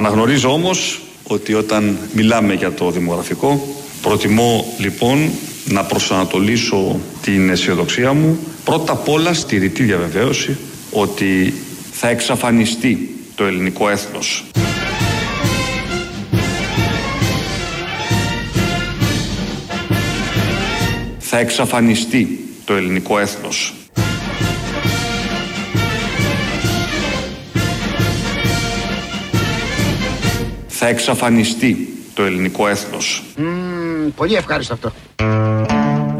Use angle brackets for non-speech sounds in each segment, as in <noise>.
Αναγνωρίζω όμως ότι όταν μιλάμε για το δημογραφικό προτιμώ λοιπόν να προσανατολίσω την αισιοδοξία μου πρώτα απ' όλα στη ρητή διαβεβαίωση ότι θα εξαφανιστεί το ελληνικό έθνος. Θα εξαφανιστεί το ελληνικό έθνος. Θα εξαφανιστεί το ελληνικό έθνος. πολύ ευχάριστο αυτό.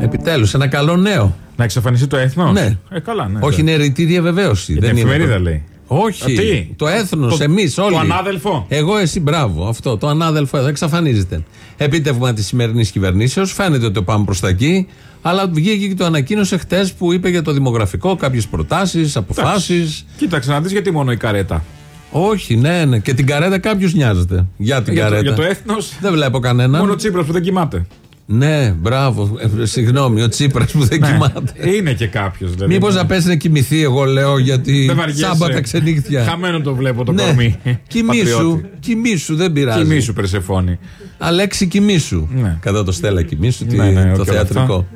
Επιτέλους, ένα καλό νέο. Να εξαφανιστεί το έθνος; Ναι. Ε, καλά, ναι. Όχι, είναι ρητή διαβεβαίωση. Για την είναι εφημερίδα το- λέει. Όχι. Α, τι; Το έθνος, Το- εμείς όλοι. το ανάδελφο; Εγώ, εσύ, μπράβο. Αυτό. Το ανάδελφο εδώ εξαφανίζεται. Επίτευγμα της σημερινής κυβερνήσεως. Φαίνεται ότι το πάμε προς τα εκεί. Αλλά βγήκε και το ανακοίνωσε χτες που είπε για το δημογραφικό κάποιες προτάσεις, αποφάσεις. Κοίταξε να δεις γιατί μόνο η καρέτα. Όχι, ναι, ναι. Και την καρέτα κάποιος νοιάζεται. Για την Για το, καρέτα. για το έθνος. Δεν βλέπω κανένα. Μόνο ο Τσίπρας που δεν κοιμάται. Ναι, μπράβο. Ε, συγγνώμη, ο Τσίπρας που δεν κοιμάται. Είναι και κάποιος. Δηλαδή. Μήπως να πέσει να κοιμηθεί, εγώ λέω, γιατί Δεν βαριέσαι. τσάμπα τα ξενύχτια. Χαμένο το βλέπω το ναι, κορμί. κοιμήσου, Πατριώτη. κοιμήσου, δεν πειράζει. Κοιμήσου, Περσεφόνη. Αλέξη κοιμήσου. Ναι. Κατά το Στέλλα κοιμήσου, τι- Ναι, ναι, το και όλα θεατρικό.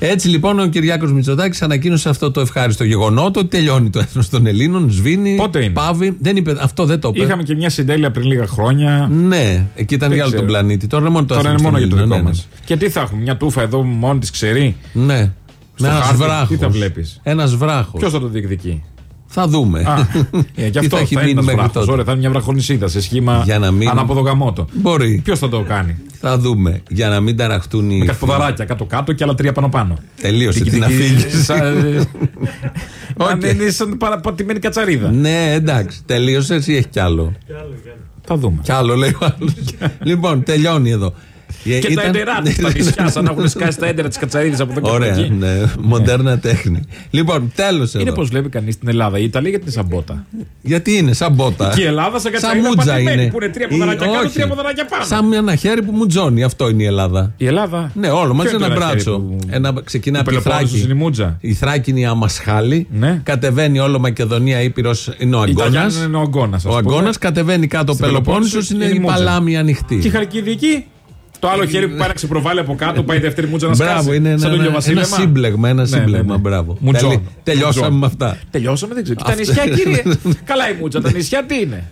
Έτσι λοιπόν ο Κυριάκος Μητσοτάκης ανακοίνωσε αυτό το ευχάριστο γεγονότο ότι τελειώνει το έθνος των Ελλήνων, σβήνει, Πότε είναι; πάβει. Δεν είπε, αυτό δεν το είπε. Είχαμε και μια συντέλεια πριν λίγα χρόνια. Ναι, εκεί ήταν Δεν για άλλο τον ξέρω. πλανήτη. Τώρα είναι μόνο το Τώρα έθνος είναι μόνο των για το Ελλήνων, δικό ναι, μας. Και τι θα έχουμε, μια τούφα εδώ μόνη της ξερή. Ναι. ναι. Με ένας χάρτη, βράχο. τι θα βλέπεις; Ένας βράχος. Ποιος θα το διεκδικεί; Θα δούμε. Α, ε, <laughs> γι' Τι αυτό θα θα, έχει είναι μείνει ένα μέχρι βράχο. τότε. Ωραία, θα είναι μια βραχονισίδα σε σχήμα Για να μην- ανάποδο γαμότο. Μπορεί. Ποιος θα το κάνει; Θα δούμε. Για να μην ταραχτούν οι. Με κάτι ποδαράκια κάτω-κάτω και άλλα τρία πάνω-πάνω. Τελείωσε Τικι, την τικι, αφήγηση. σαν- <laughs> Οκ. Αν είναι σαν παραπατημένη κατσαρίδα. Ναι, εντάξει. Τελείωσες ή έχει κι άλλο. Θα δούμε. Κι άλλο λέει ο άλλος. <laughs> λοιπόν, τελειώνει εδώ. Ε, Και τα ήταν- εντερά της στα νησιά, σαν να έχουν σκάσει τα έντερα της κατσαρίδα από εδώ και από Ωραία, εκεί. ναι. Μοντέρνα τέχνη. Λοιπόν, τέλος Είναι εδώ. πώς βλέπει κανείς την Ελλάδα. Η Ιταλία γιατί είναι σαν μπότα; Γιατί είναι, σαν μπότα. Και η Ελλάδα σαν Σαν κατσαρίδα μούτζα πατημένη είναι. που είναι τρία Ή- ποδαράκια κάτω, όχι. τρία ποδαράκια πάνω. Σαν ένα χέρι που μου τζώνει. Αυτό είναι η Ελλάδα. Η Ελλάδα; Ναι, όλο μαζί Ποιο είναι ένα το χέρι μπράτσο. που- Ένα, ξεκινά που από τη Πελοπόννησος Θράκη. είναι η Μούτζα; Η Θράκη είναι η Αμασχάλη. Ναι. Κατεβαίνει όλο Μακεδονία, Ήπειρος είναι ο Η Αγκώνας. Ιταλιάνη είναι ο Αγκώνας. Ο Αγκώνας κατεβαίνει κάτω ο Στην Πελοπόννησος, Πελοπόννησος είναι είναι η η Μούτζα. Παλάμη ανοιχτή. Και η Χαλκιδική; Το άλλο χέρι που πάει να ξεπροβάλλει από κάτω, πάει η δεύτερη μούτζα να σκάσει. Μπράβο, είναι Σαν ένα, το ένα, ηλιοβασίλεμα. ένα σύμπλεγμα. Ένα Ναι, σύμπλεγμα, ναι, ναι. μπράβο. Μουτζόν. Τελει- τελειώσαμε Μουτζόν. με αυτά. Τελειώσαμε, δεν ξέρω. Και τα Αυτό- νησιά, κύριε. <laughs> Καλά η μούτζα. Τα νησιά τι είναι;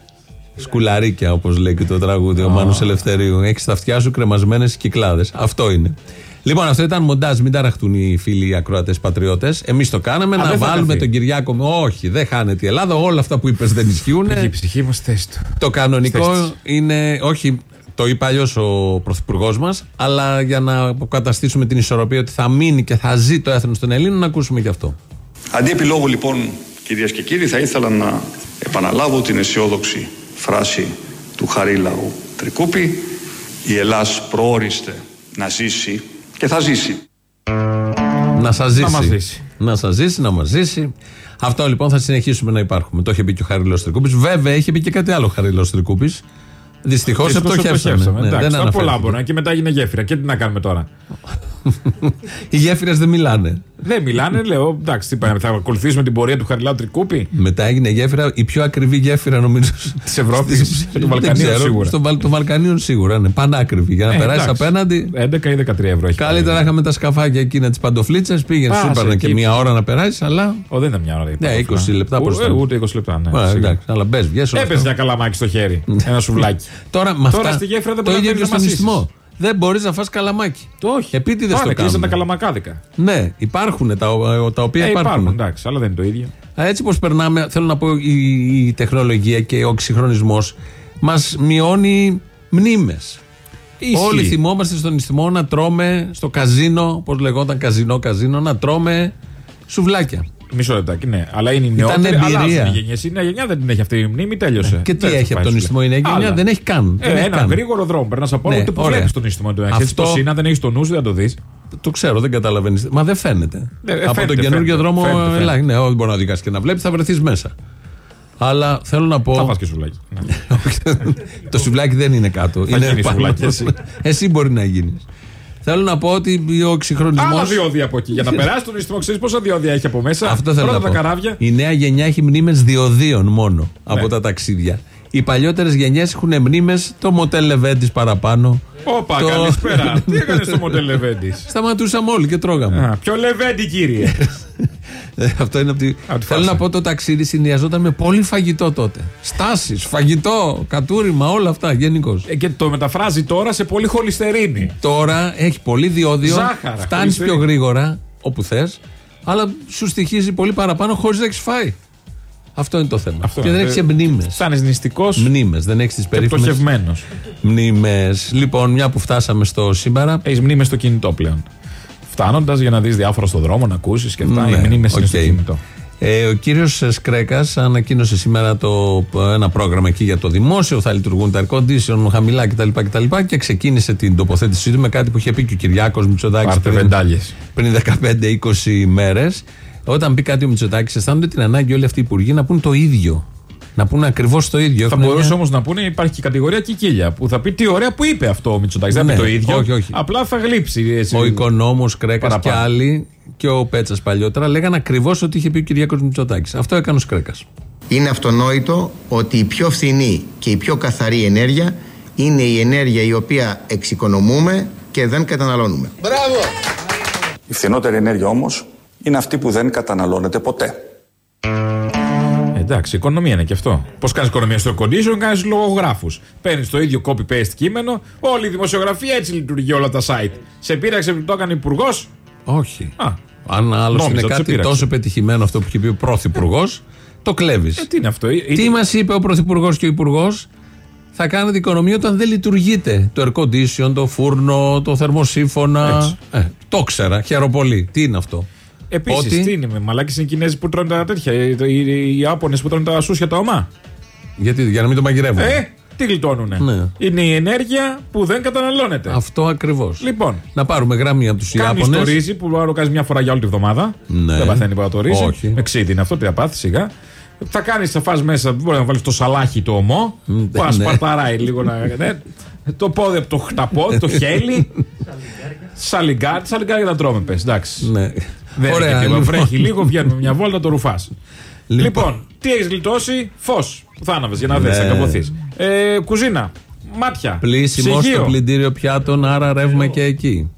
Σκουλαρίκια, όπως λέει και το τραγούδι ο Μάνος Ελευθερίου. Έχεις στα αυτιά σου κρεμασμένες κυκλάδες. Αυτό είναι. Λοιπόν, αυτό ήταν μοντάζ. Μην ταραχτούν οι φίλοι ακροατές πατριώτες. Εμείς το κάναμε Α, να δεν θα βάλουμε χαθεί. τον Κυριάκο. με- Όχι, δεν χάνεται η Ελλάδα. Όλα αυτά που είπες δεν ισχύουν. Έχει η ψυχή μας θέση του. Το κανονικό Θέσεις. είναι, όχι, το είπε αλλιώς ο πρωθυπουργός μας, αλλά για να αποκαταστήσουμε την ισορροπία ότι θα μείνει και θα ζει το έθνος των Ελλήνων, να ακούσουμε και αυτό. Αντί επιλόγου λοιπόν κυρίες και κύριοι θα ήθελα να επαναλάβω την αισιόδοξη φράση του Χαρίλαου Τρικούπη «Η Ελλάς προόριστε να ζήσει και θα ζήσει». Να σας ζήσει. μας ζήσει. Να σας ζήσει, να μας ζήσει. Αυτό λοιπόν θα συνεχίσουμε να υπάρχουμε. Το είχε πει και ο Χαρίλο Τρικούπης. Βέβαια, είχε πει και κάτι άλλο ο Χαρίλο Τρικούπης. Δυστυχώς Δυστυχώς επτοχεύσαμε. Ναι, Εντάξει, δεν τα πολλά αναφέρθηκε. μπορεί να και μετά έγινε γέφυρα. Και τι να κάνουμε τώρα. Οι γέφυρες δεν μιλάνε. Δεν μιλάνε, λέω. Εντάξει, τι πάμε, θα ακολουθήσουμε την πορεία του Χαριλάου Τρικούπη Μετά έγινε γέφυρα, η πιο ακριβή γέφυρα νομίζω. της Ευρώπης και των Βαλκανίων σίγουρα. Στο Βαλ- των Βαλκανίων σίγουρα, ναι. Πανάκριβη. Για να Ε, περάσεις εντάξει. απέναντι. 11 ή 13 ευρώ έχει. Καλύτερα είχαμε τα σκαφάκια εκείνα τις παντοφλίτσες. Πήγαινε, σου Πάσε έπαιρνε και εκεί. μία ώρα να περάσεις, αλλά. Ο, δεν ήταν μια ώρα. Ναι, 20 λεπτά, πώς Ούτε, ήταν. ούτε 20 λεπτά, ναι. Ωραία, σίγουρα. εντάξει, αλλά μπες, βγες όλα Έπαιζε αυτά. ένα καλαμάκι στο χέρι. Ένα σουβλάκι. Τώρα, με Τώρα αυτά, στη γέφυρα δεν το μπορεί να ίδιο και παίρνεις να στον μασίσεις. ιστιμό. Δεν μπορείς να φας καλαμάκι. Το όχι. Επίτηδες Πάνε, το κλείσαν τα κάνουν. καλαμακάδικα. Ναι, υπάρχουν τα, τα οποία Ε, υπάρχουν, υπάρχουν. εντάξει, αλλά δεν είναι το ίδιο. Α, Έτσι πως περνάμε, θέλω να πω, η, η τεχνολογία και ο εξυγχρονισμός μας μειώνει μνήμες. Ισχύει. Όλοι θυμόμαστε στον ιστιμό να τρώμε στο καζίνο, πώς λεγόταν καζίνο, καζίνο, να τρώμε σουβλάκια. Μισό λεπτάκι, ναι. Αλλά είναι η Ήταν νεότερη. εμπειρία. Αλλάζουν οι γενιές. Η νέα γενιά δεν την έχει αυτή η μνήμη, τέλειωσε. Και τι Δεν έχει θα από πάει τον σου ιστιμό η λέει. νέα γενιά, Άλλα. δεν έχει καν. Ε, δεν έχει ένα καν. γρήγορο δρόμο. Περνάς από Ναι, ούτε που ωραία. βλέπει τον ιστιμό του. Έτσι Αυτό- το σύνα δεν έχεις το νου σου, δεν το δεις. Το ξέρω, δεν καταλαβαίνεις. Μα δεν φαίνεται. Ε, ε, από φαίνεται, τον καινούργιο φαίνεται, δρόμο, φαίνεται, φαίνεται. ελάχιστα. Ναι, όχι μπορεί να οδηγάσει και να βλέπεις, θα βρεθείς μέσα. Αλλά θέλω να πω. Θα πα και σουβλάκι. Ναι. <laughs> το σουβλάκι δεν είναι κάτω. Θα είναι γίνεις πάνω. σουβλάκι εσύ. Εσύ μπορεί να γίνεις. Θέλω να πω ότι ο εξυγχρονισμό. Άλλα διόδια από εκεί. Για να <laughs> περάσει τον ιστιμό, ξέρεις πόσα διόδια έχει από μέσα; Αυτό θέλω Πρώτα να τα πω. καράβια. Η νέα γενιά έχει μνήμες διοδίων μόνο από Ναι. τα ταξίδια. Οι παλιότερες γενιές έχουν μνήμες το μοτέλ Λεβέντη παραπάνω. Όπα, Το- καλησπέρα. Τι <laughs> έκανες στο μοντέλ Λεβέντη. Σταματούσαμε όλοι και τρώγαμε. Ποιο Λεβέντη, κύριε. <laughs> Ε, Αυτό είναι από τη... Από τη Θέλω φάση. να πω το ταξίδι συνδυαζόταν με πολύ φαγητό τότε. Στάσεις, φαγητό, κατούριμα, όλα αυτά γενικώς. Ε, και το μεταφράζει τώρα σε πολύ χολυστερίνη. Τώρα έχει πολύ διόδιο. Ζάχαρα, Φτάνεις χολυστερίνη. πιο γρήγορα όπου θες, αλλά σου στοιχίζει πολύ παραπάνω χωρίς να έχεις φάει. Αυτό είναι το θέμα. Αυτό και είναι. δεν έχει μνήμες. Φτάνεις νηστικός Μνήμες, δεν έχεις τις και περίφημες πτωχευμένος. μνήμες. Λοιπόν, μια που φτάσαμε στο σήμερα. Έχεις μνήμες στο κινητό πλέον. Φτάνοντας για να δεις διάφορα στον δρόμο, να ακούσεις και αυτά. Ναι, οι μνήμες είναι οκ. στο κινητό. Ε, ο κύριος Σκρέκας ανακοίνωσε σήμερα το, ένα πρόγραμμα εκεί για το δημόσιο. Θα λειτουργούν τα air condition χαμηλά κτλ. κτλ. Και ξεκίνησε την τοποθέτησή του με κάτι που είχε πει και ο Κυριάκος Μητσοτάκης Πάρτε πριν, βεντάλιες. πριν 15-20 μέρες. Όταν πει κάτι ο Μητσοτάκης, αισθάνονται την ανάγκη όλοι αυτοί οι υπουργοί να πούν το ίδιο. Να πούνε ακριβώς το ίδιο. Θα Έχουν μπορούσε μια- όμως να πούνε υπάρχει και η κατηγορία κικίλια που θα πει τι ωραία που είπε αυτό ο Μητσοτάκης. Δεν Ναι, πει το ίδιο. όχι, όχι. Απλά θα γλύψει. έτσι. Ο οικονόμος Κρέκας και Παραπάνω. άλλοι και ο Πέτσας παλιότερα λέγανε ακριβώς ότι είχε πει ο Κυριάκος Μητσοτάκης. Αυτό έκανε ο Κρέκας. Είναι αυτονόητο ότι η πιο φθηνή και η πιο καθαρή ενέργεια είναι η ενέργεια η οποία εξοικονομούμε και δεν καταναλώνουμε. Η φθηνότερη ενέργεια όμως είναι αυτή που δεν καταναλώνεται ποτέ. Ε, Εντάξει, οικονομία είναι και αυτό. Πώς κάνεις οικονομία στο condition, κάνεις λογογράφους. Παίρνεις το ίδιο copy-paste κείμενο, όλη η δημοσιογραφία έτσι λειτουργεί όλα τα site. Σε πείραξε που το έκανε υπουργός; Όχι. Α, Αν άλλος Νόμιζα είναι ότι σε κάτι πείραξε. τόσο πετυχημένο αυτό που είχε πει ο Πρωθυπουργός, το κλέβεις. ε, τι είναι αυτό; ε, Τι ε, μας είπε ο Πρωθυπουργός και ο Υπουργός, θα κάνετε οικονομία όταν δεν λειτουργείτε. Το air condition, το φούρνο, το θερμοσύφωνα. Έτσι. Ε, το ξέρα, χαίρομαι πολύ. Τι είναι αυτό; Επίσης, Ότι- τι είναι με μαλάκι είναι οι Κινέζοι που τρώνε τα τέτοια. Οι, οι, οι Ιάπωνες που τρώνε τα σούσια τα ομά. Γιατί, για να μην το μαγειρεύουμε. Ε, τι γλιτώνουνε. Ναι. Είναι η ενέργεια που δεν καταναλώνεται. Αυτό ακριβώς. Λοιπόν, Να πάρουμε γραμμή από τους Κάνεις το Ιάπωνε. ρύζι που μπορεί να το κάνεις μια φορά για όλη τη βδομάδα. Ναι. Δεν παθαίνει πάρα το ρύζι. Όχι. Με ξύδι είναι αυτό, τι θα πάθει σιγά. Θα κάνεις, θα φας μέσα, μπορεί να βάλεις το σαλάχι το ομό. Μ, Που ναι. ασπαρταράει λίγο να. Ναι. Το πόδι από το χταπόδι, το <laughs> χέλι. Σαλιγκάρι, σαλιγκάρι να τρώμε, πες. Εντάξει. Ναι. Δεν Ωραία, είναι και λοιπόν. βρέχει λίγο, βγαίνουμε μια βόλτα, το ρουφάς. Λοιπόν. Λοιπόν, τι έχεις γλιτώσει, φως που θα άναβε για να δεις, Ναι. να καμποθεί. Ε, κουζίνα, μάτια. Πλήσιμο στο ψυγείο, πλυντήριο πιάτων, άρα ρεύμα και εκεί.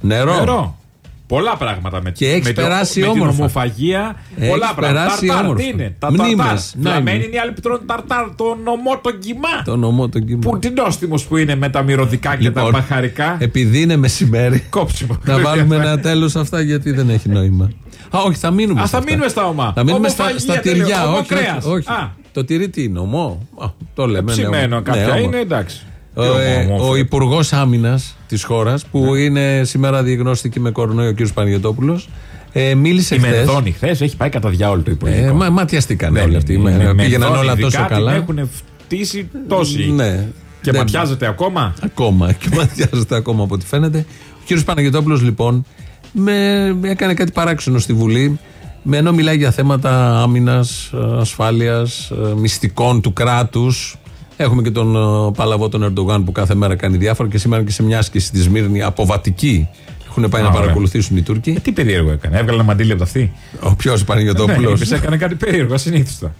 Νερό. Νερό. Πολλά πράγματα με, Και έχεις με, το- περάσει με την όμορφα. ομοφαγία. Έχεις πολλά πράγματα. περάσει Ταρτάρ, όμορφα. τι είναι. Τα Μνήμες. ταρτάρ. Να Φλαμμένοι είναι. είναι οι άλλοι που τρώνε ταρτάρ. Το νομό, το κοιμά. Το νομό τον κύμα. Που τι νόστιμος που είναι με τα μυρωδικά και τα Λοιπόν, μπαχαρικά. Επειδή είναι μεσημέρι, Κόψιμο. να βάλουμε ένα τέλος σε αυτά γιατί δεν έχει νόημα. Α, όχι, θα μείνουμε. Α, σε θα αυτά. μείνουμε στα ομά. Θα μείνουμε στα, Ομοφαγία, στα τι λέω, τυριά. Όχι, ομοκρέας. όχι, όχι. Α. Το τυρί τι είναι, ομό. Α, το λέμε. ναι, Ψημένο ομό. κάποια Ναι, ομό. είναι εντάξει. Ο, ε, Ομό, ομό, ο Υπουργός Άμυνας της χώρας, που Ναι. είναι σήμερα διαγνώστηκε με κορονοϊό ο κ. Παναγιοτόπουλος, ε, μίλησε Η χθες. Μενδώνη χθες έχει πάει κατά διάολο το Ε, Υπουργικό. μα, ματιαστήκαν Ναι, όλοι αυτοί. με- με- με πήγαιναν Μενδώνη όλα ειδικά τόσο την καλά. Έχουν φτύσει τόσοι. Ναι. Και Δεν- ματιάζεται ακόμα. Ακόμα και ματιάζεται ακόμα από ό,τι φαίνεται. Ο κύριος Παναγιώτοπουλος λοιπόν με, έκανε κάτι παράξενο στη Βουλή με ενώ μιλάει για θέματα άμυνας, ε, ασφάλειας, ε, μυστικών του κράτους. Έχουμε και τον ε, Παλαβό τον Ερντογάν που κάθε μέρα κάνει διάφορα και σήμερα και σε μια άσκηση στη Σμύρνη αποβατική έχουν πάει Α, να ωραία. παρακολουθήσουν οι Τούρκοι. Ε, τι περίεργο έκανε. Έβγαλε ένα μαντίλι από τα αυτή. Ο ποιος Παναγιώτοπουλος Ναι, είπες, έκανε κάτι περίεργο, ασυνήθιστο.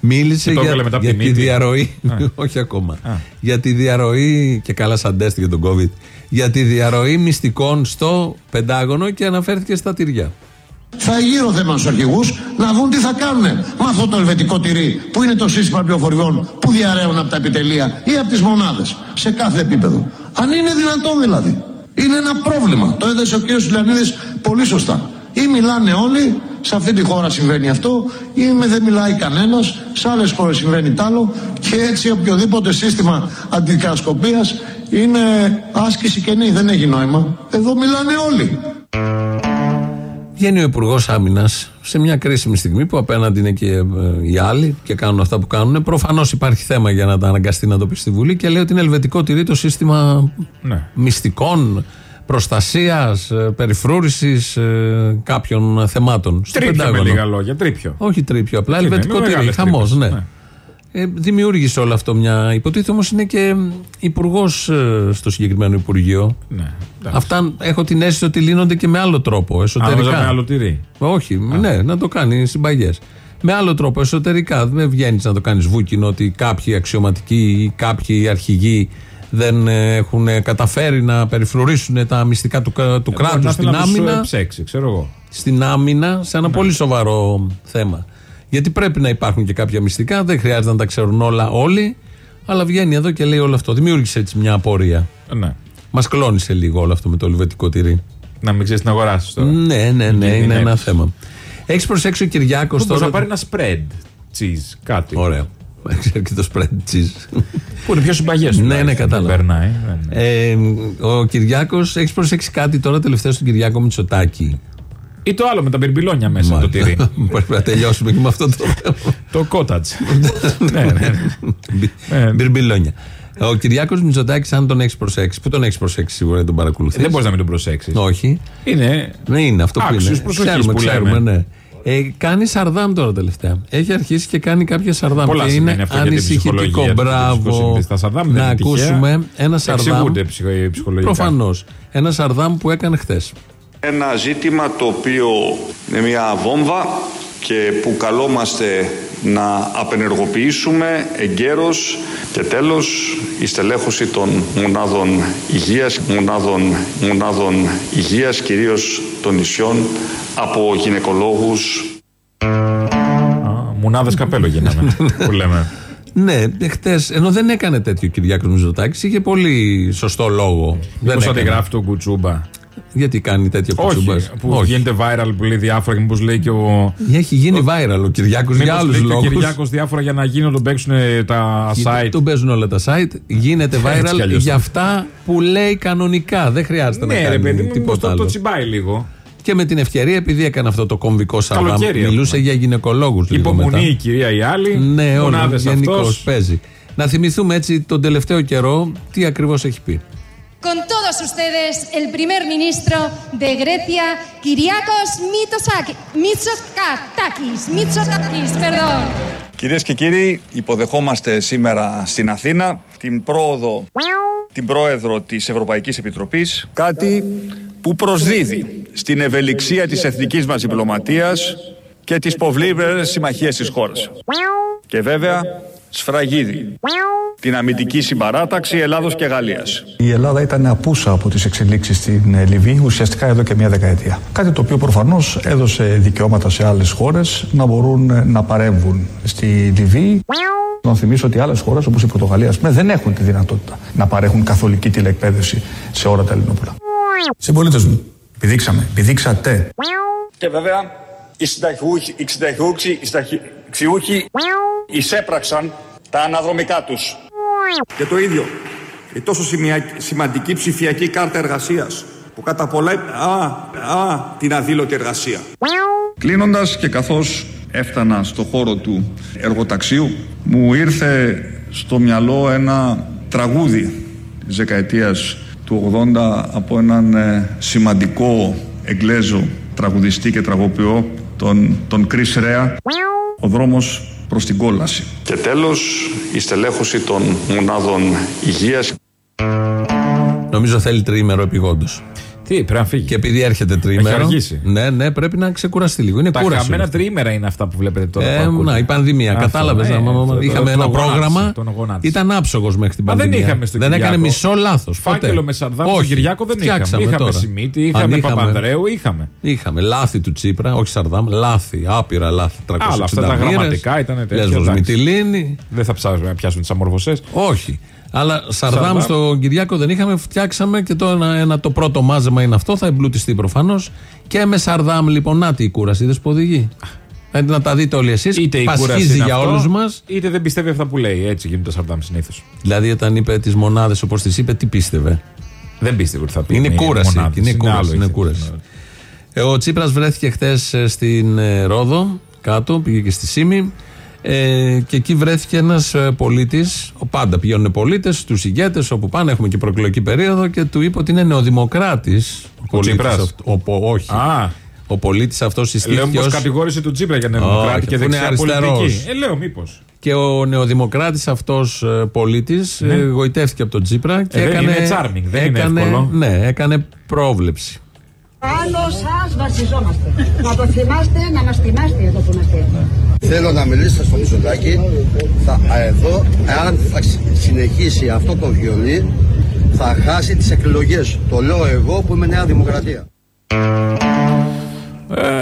Μίλησε Και το για, έβγαλε μετά από για τη τη μύτη. διαρροή. <laughs> Όχι ακόμα. Για τη διαρροή. Και καλά, σαν τεστ για τον COVID. Για τη διαρροή μυστικών στο Πεντάγωνο και αναφέρθηκε στα τυριά. Θα γύρω θέμα στους αρχηγούς να δουν τι θα κάνουν με αυτό το ελβετικό τυρί που είναι το σύστημα πληροφοριών που διαρρέουν από τα επιτελεία ή από τις μονάδες σε κάθε επίπεδο. Αν είναι δυνατόν δηλαδή. Είναι ένα πρόβλημα. Το έδεσε ο κ. Σουλιανίδη πολύ σωστά. Ή μιλάνε όλοι, σε αυτή τη χώρα συμβαίνει αυτό, ή με δεν μιλάει κανένας, σε άλλες χώρες συμβαίνει τ' άλλο, και έτσι οποιοδήποτε σύστημα αντικασκοπίας είναι άσκηση κενή, δεν έχει νόημα. Εδώ μιλάνε όλοι. Βγαίνει ο Υπουργός Άμυνας σε μια κρίσιμη στιγμή που απέναντι είναι και ε, οι άλλοι και κάνουν αυτά που κάνουν. Προφανώς υπάρχει θέμα για να τα αναγκαστεί να το πει στη Βουλή και λέει ότι είναι ελβετικό τυρί το σύστημα Ναι. μυστικών, προστασίας, περιφρούρησης κάποιων θεμάτων. στο Τρίπιο με Πεντάγωνο. λίγα λόγια, τρίπιο. Όχι τρίπιο, απλά Τι είναι, ελβετικό με τυρί. μεγάλες Χαμός, τρύπες, ναι. ναι. Ε, δημιούργησε όλο αυτό μια. Υποτίθεται όμως είναι και υπουργός στο συγκεκριμένο Υπουργείο. Ναι. εντάξει. Αυτά έχω την αίσθηση ότι λύνονται και με άλλο τρόπο Α, εσωτερικά. νόμιζα με άλλο τυρί. Όχι, ναι, να το κάνει συμπαγές. Με άλλο τρόπο, εσωτερικά. Δεν βγαίνεις να το κάνεις βούκινο ότι κάποιοι αξιωματικοί ή κάποιοι αρχηγοί δεν ε, έχουν καταφέρει να περιφρουρήσουν τα μυστικά του, του κράτους στην άμυνα. Ψέξει, ξέρω εγώ. Στην άμυνα, σε ένα πολύ σοβαρό θέμα. Γιατί πρέπει να υπάρχουν και κάποια μυστικά, δεν χρειάζεται να τα ξέρουν όλα όλοι. Αλλά βγαίνει εδώ και λέει όλο αυτό. Δημιούργησε έτσι μια απορία. Ναι. Μας κλώνησε λίγο όλο αυτό με το λιβετικό τυρί. Να μην ξέρεις να αγοράσει τώρα. Ναι, ναι, ναι, είναι ένα Κινδυνεύεις. θέμα. Έχεις προσέξει ο Κυριάκος Μπορείς τώρα. να πάρει ένα spread cheese, κάτι. Ωραίο. Ξέρει και το spread cheese. Που είναι πιο συμπαγές του. Ναι, ναι, κατάλαβα. Περνάει. δεν- Ε, ο Κυριάκος, έχεις προσέξει κάτι τώρα τελευταίο στον Κυριάκο Μητσοτάκη; Ή το άλλο με τα μπιρμπιλόνια μέσα το Μάλιστα. τυρί. <laughs> Πρέπει να τελειώσουμε και με αυτό το θέμα. το cottage. ναι, ναι. Ε, Μπιρμπιλόνια. Ο Κυριάκος Μητσοτάκης, αν τον έχεις προσέξει, που τον έχεις προσέξει σίγουρα δεν τον παρακολουθείς. Δεν μπορείς να μην τον προσέξεις. Όχι. Είναι. Ναι, είναι αυτό που Άξιος είναι. προσοχής ξέρουμε, που ξέρουμε, λέμε. ναι. Ε, κάνει σαρδάμ τώρα τελευταία. Έχει αρχίσει και κάνει κάποια σαρδάμ. Πολλά και σημαίνει είναι αυτό για την ανησυχητικό. ψυχολογία του Μπράβο. ψυχοσύνδεση. Τα σαρδάμ δεν να είναι τυχαία. ακούσουμε ένα σαρδάμ. Εξηγούνται ψυχο- ψυχολογικά. Προφανώς. Ένα σαρδάμ που έκανε χθες. Ένα ζήτημα το οποίο είναι μια βόμβα και που καλόμαστε να απενεργοποιήσουμε εγκαίρως και τέλος η στελέχωση των μονάδων υγείας, μονάδων, μονάδων υγείας κυρίως των νησιών από γυναικολόγους Μουνάδε καπέλο γίναμε. που λέμε. <laughs> Ναι, χτες, ενώ δεν έκανε τέτοιο ο Κυριάκο Μητσοτάκη, είχε πολύ σωστό λόγο. δεν Πώ έκανε. αντιγράφει τον κουτσούμπα. Γιατί κάνει τέτοιο Όχι, κουτσούμπας. που γίνεται viral που λέει διάφορα και μήπως λέει και ο. Έχει γίνει viral ο Κυριάκος για Μήπως άλλους λέει και ο λόγους. Κυριάκος διάφορα για να γίνει να τον παίξουν τα site. Τον παίζουν όλα τα site. Γίνεται Έτσι κι viral αλλιώς. για αυτά που λέει κανονικά. Δεν χρειάζεται να Ναι, ρε κάνει παιδί μου, μήπως τίποτα το, άλλο. το τσιμπάει λίγο. Και με την ευκαιρία, επειδή έκανε αυτό το κομβικό σαρδάμ, Καλοκαίρι μιλούσε έχουμε. για γυναικολόγους. Υπομονή η κυρία η άλλη. Ναι, όλα. Μονάδες Γενικώς αυτός. παίζει. Να θυμηθούμε έτσι τον τελευταίο καιρό τι ακριβώς έχει πει. Con todos ustedes, el primer ministro de Grecia, Kyriakos Mitsotakis. Mitsotakis, Mitsotakis, perdón. Κυρίες και κύριοι, υποδεχόμαστε σήμερα στην Αθήνα την πρόοδο, την πρόεδρο της Ευρωπαϊκής Επιτροπής, κάτι που προσδίδει στην ευελιξία της εθνικής μας διπλωματίας και τις ποβλήμερες συμμαχίες της χώρας. Και βέβαια, σφραγίδι την αμυντική συμπαράταξη Ελλάδος και Γαλλίας. Η Ελλάδα ήταν απούσα από τις εξελίξεις στην ε, Λιβύη ουσιαστικά εδώ και μια δεκαετία. Κάτι το οποίο προφανώς έδωσε δικαιώματα σε άλλες χώρες να μπορούν ε, να παρέμβουν στη Λιβύη. Να θυμίσω ότι άλλες χώρες όπως η Πορτογαλία ας πούμε, δεν έχουν τη δυνατότητα να παρέχουν καθολική τηλεκπαίδευση σε όλα τα Ελληνόπουλα. Συμπολίτες μου, πηδήξαμε, πηδήξατε. Και βέβαια, οι συνταξιούχοι, οι συνταξιούχοι, οι συνταξιούχοι εισέπραξαν τα αναδρομικά τους. Και το ίδιο, η τόσο σημεια- σημαντική ψηφιακή κάρτα εργασίας που καταπολέμει α, α, την αδήλωτη εργασία. Κλείνοντας και καθώς έφτανα στο χώρο του εργοταξίου μου ήρθε στο μυαλό ένα τραγούδι της δεκαετίας του 80 από έναν ε, σημαντικό Εγγλέζο τραγουδιστή και τραγοποιό τον, τον Chris Rea ο δρόμος προς την κόλαση. Και τέλος η στελέχωση των μονάδων υγείας Νομίζω θέλει τριήμερο επιγόντως. Τι, πρέπει να φύγει. Και επειδή έρχεται τριήμερο. αργήσει. Ναι, ναι, πρέπει να ξεκουραστεί λίγο. Είναι Τα κούραση. χαμένα όλο αυτό. τριήμερα είναι αυτά που βλέπετε τώρα. Ε, που ακούτε. να, η πανδημία. Αυτό, Κατάλαβες. ε, αυτό, είχαμε το- ένα το γονάτισε, πρόγραμμα. τον γονάτισε. Ήταν άψογος μέχρι την Μα δεν πανδημία. είχαμε στον δεν έκανε Κυριάκο. μισό λάθος. Φάκελο με Σαρδάμ στον Όχι. Κυριάκο δεν είχαμε. Φτιάξαμε Είχαμε τώρα. Σιμίτη, Αν είχαμε είχαμε- Παπανδρέου, είχαμε. Είχαμε λάθη του Τσίπρα, όχι Σαρδάμ, λάθη, άπειρα λάθη. 360 Άλλα, αυτά τα μοίρες, γραμματικά ήτανε τέτοια, Λέσβος εντάξει. Μυτιλίνη. Δεν θα ψάξουμε να πιάσουμε τις αμορφωσές. Όχι. Αλλά Σαρδάμ Σαρδάμ. στον Κυριάκο δεν είχαμε, φτιάξαμε και το ένα, ένα- το πρώτο μάζεμα είναι αυτό, θα εμπλουτιστεί προφανώς. Και με Σαρδάμ λοιπόν, να τη η κούραση, είδε που οδηγεί. Ε, Να τα δείτε όλοι εσείς. Είτε η κούραση Πασχίζει είναι για αυτό, όλους μας. είτε δεν πιστεύει αυτά που λέει. Έτσι γίνεται το Σαρδάμ συνήθως. Δηλαδή, όταν είπε τις μονάδες όπως τις είπε, τι πίστευε; Δεν πίστευε ότι θα πει. Είναι κούραση. μονάδες. Είναι κούραση. άλλο Είναι ήθελε. κούραση. Ε, Ο Τσίπρας βρέθηκε χθες στην ε, Ρόδο, κάτω, πήγε και στη Σύμη. Ε, και εκεί βρέθηκε ένας πολίτης. Πάντα πηγαίνουν πολίτες, στου ηγέτες, όπου πάνε, έχουμε και προεκλογική περίοδο. Και του είπε ότι είναι νεοδημοκράτης. Ο, Τσίπρας; όχι. Α, Ο πολίτης αυτός λέω συστήθηκε πω ως- κατηγόρησε τον Τσίπρα για νεοδημοκράτη Όχι, και αφού είναι δεξιά αριστερός. πολιτική. Ε, λέω μήπως. Και ο νεοδημοκράτης αυτός πολίτης Ναι. ε, γοητεύτηκε από τον Τσίπρα και Ε, δεν έκανε. είναι charming, δεν είναι έκανε, εύκολο. Ναι, έκανε πρόβλεψη. Πάνω σας βασιζόμαστε. Να το θυμάστε, να μας θυμάστε εδώ που είμαστε. Θέλω να μιλήσω στο Μητσοτάκη. Θα, εδώ, εάν θα συνεχίσει αυτό το βιολί, θα χάσει τις εκλογές. Το λέω εγώ που είμαι Νέα Δημοκρατία.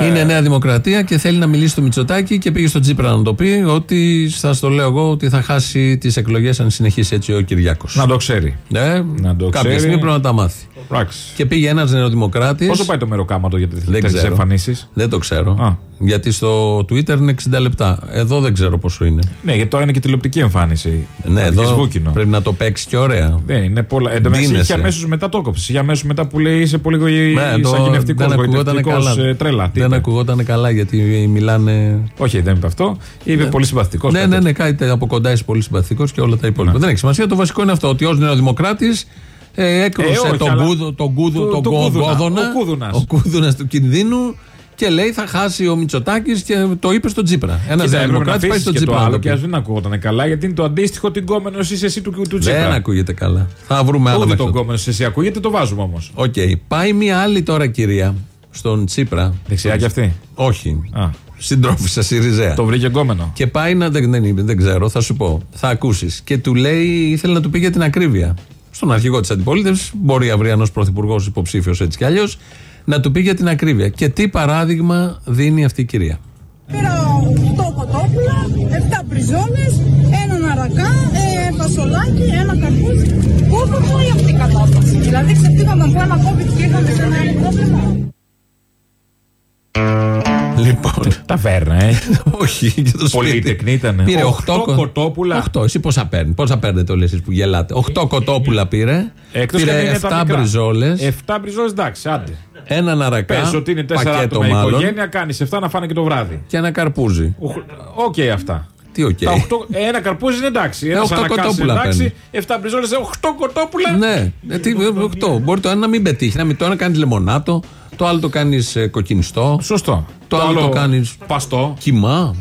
Ε. Είναι Νέα Δημοκρατία και θέλει να μιλήσει στο Μητσοτάκι και πήγε στο Τσίπρα να το πει ότι θα το λέω εγώ ότι θα χάσει τις εκλογές αν συνεχίσει έτσι ο Κυριάκος. Να το ξέρει. Ναι, Να το κάποια ξέρει. στιγμή πρέπει να τα μάθει. Εντάξει. Και πήγε ένας νεοδημοκράτης. Πόσο πάει το μεροκάματο για Δεν τέτοιες ξέρω. εμφανίσεις; Δεν το ξέρω. Α. Γιατί στο Twitter είναι 60 λεπτά. Εδώ δεν ξέρω πόσο είναι. Ναι, γιατί τώρα είναι και τηλεοπτική εμφάνιση. Ναι, Και εδώ σβούκινο. πρέπει να το παίξει και ωραία. Δεν είναι πολλά. Εν τω μεταξύ Δίνεσαι. είχε αμέσως μετά το κόψεις. Είχε αμέσως μετά που λέει είσαι πολύ Ναι, το- εισαγγελευτικό, δεν ακουγόταν καλά. τρέλα. Τι δεν είπε; ακουγόταν καλά γιατί μιλάνε. Όχι, δεν είπε αυτό. Είπε πολύ συμπαθητικός. Ναι, ναι, ναι, κάτι από κοντά είσαι πολύ συμπαθητικός και όλα τα υπόλοιπα. Δεν έχει σημασία. Το βασικό είναι αυτό ότι ως νεοδημοκράτης ε, έκρουσε Ε, όχι, τον, αλλά- κούδο, τον, κούδο, Του- τον του κούδουνα, κόδωνα, ο κούδουνας. ο κούδουνας του κινδύνου και λέει θα χάσει ο Μητσοτάκης και το είπε στον Τσίπρα. Ένα Κοίτα, έπρεπε να δημοκράτη πάει αφήσεις στον και Τσίπρα. το να άλλο το και πει. ας δεν ακούγονταν καλά γιατί είναι το αντίστοιχο την κόμενο είσαι εσύ του, του Τσίπρα. Δεν ακούγεται καλά. Θα βρούμε άλλο Ούτε μέχρι τον τότε. κόμενο εσύ ακούγεται, το βάζουμε όμως. Οκ. Πάει μια άλλη τώρα κυρία στον Τσίπρα. Δεξιά κι αυτή; Όχι. Α, Συντρόφισσα Σιριζέα. το βρήκε κόμενο. Και πάει να. Δεν, δεν, δεν ξέρω, θα σου πω. Θα ακούσεις. Και του λέει, ήθελε να του πει για την ακρίβεια. Στον αρχηγό της αντιπολίτευσης, μπορεί αυριανό πρωθυπουργός υποψήφιος έτσι κι αλλιώς, να του πει για την ακρίβεια. Και τι παράδειγμα δίνει αυτή η κυρία. Πήρα 8 κοτόπουλα, 7 μπριζόλες, έναν αρακά, ε, φασολάκι, ένα καρπούζι. Πού θα πάει αυτή η κατάσταση; Δηλαδή ξεφύγαμε από ένα COVID και είχαμε σε ένα άλλο πρόβλημα; Ταβέρνα, ε. <laughs> Όχι, για το σπίτι. Πολυτεκνή ήταν. Πήρε 8, Οχτώ κοτόπουλα. 8, εσύ πόσα παίρνει. Πόσα παίρνετε όλοι εσείς που γελάτε. 8 κοτόπουλα πήρε. Εκτός και αν πήρε είναι 7 τα μικρά. μπριζόλες. 7 μπριζόλες, εντάξει, άντε. Έναν αρακά. Πες ότι είναι 4 πακέτο άτομα η μάλλον. οικογένεια, κάνει 7 να φάνε και το βράδυ. Και ένα καρπούζι. Οχ- Οκ αυτά. Τι οκ. Τα οχτώ- ένα καρπούζι είναι εντάξει. Ένας οχτώ κοτόπουλα εντάξει. παίρνει. 7 μπριζόλες, 8 κοτόπουλα. Ναι, ε, τι, 8. Μπορεί το ένα να μην πετύχει. Να μην, το ένα κάνει λεμονάτο, το άλλο το κάνεις κοκκινιστό. Σωστό. Το, άλλο το κάνεις Παστό. κοιμά.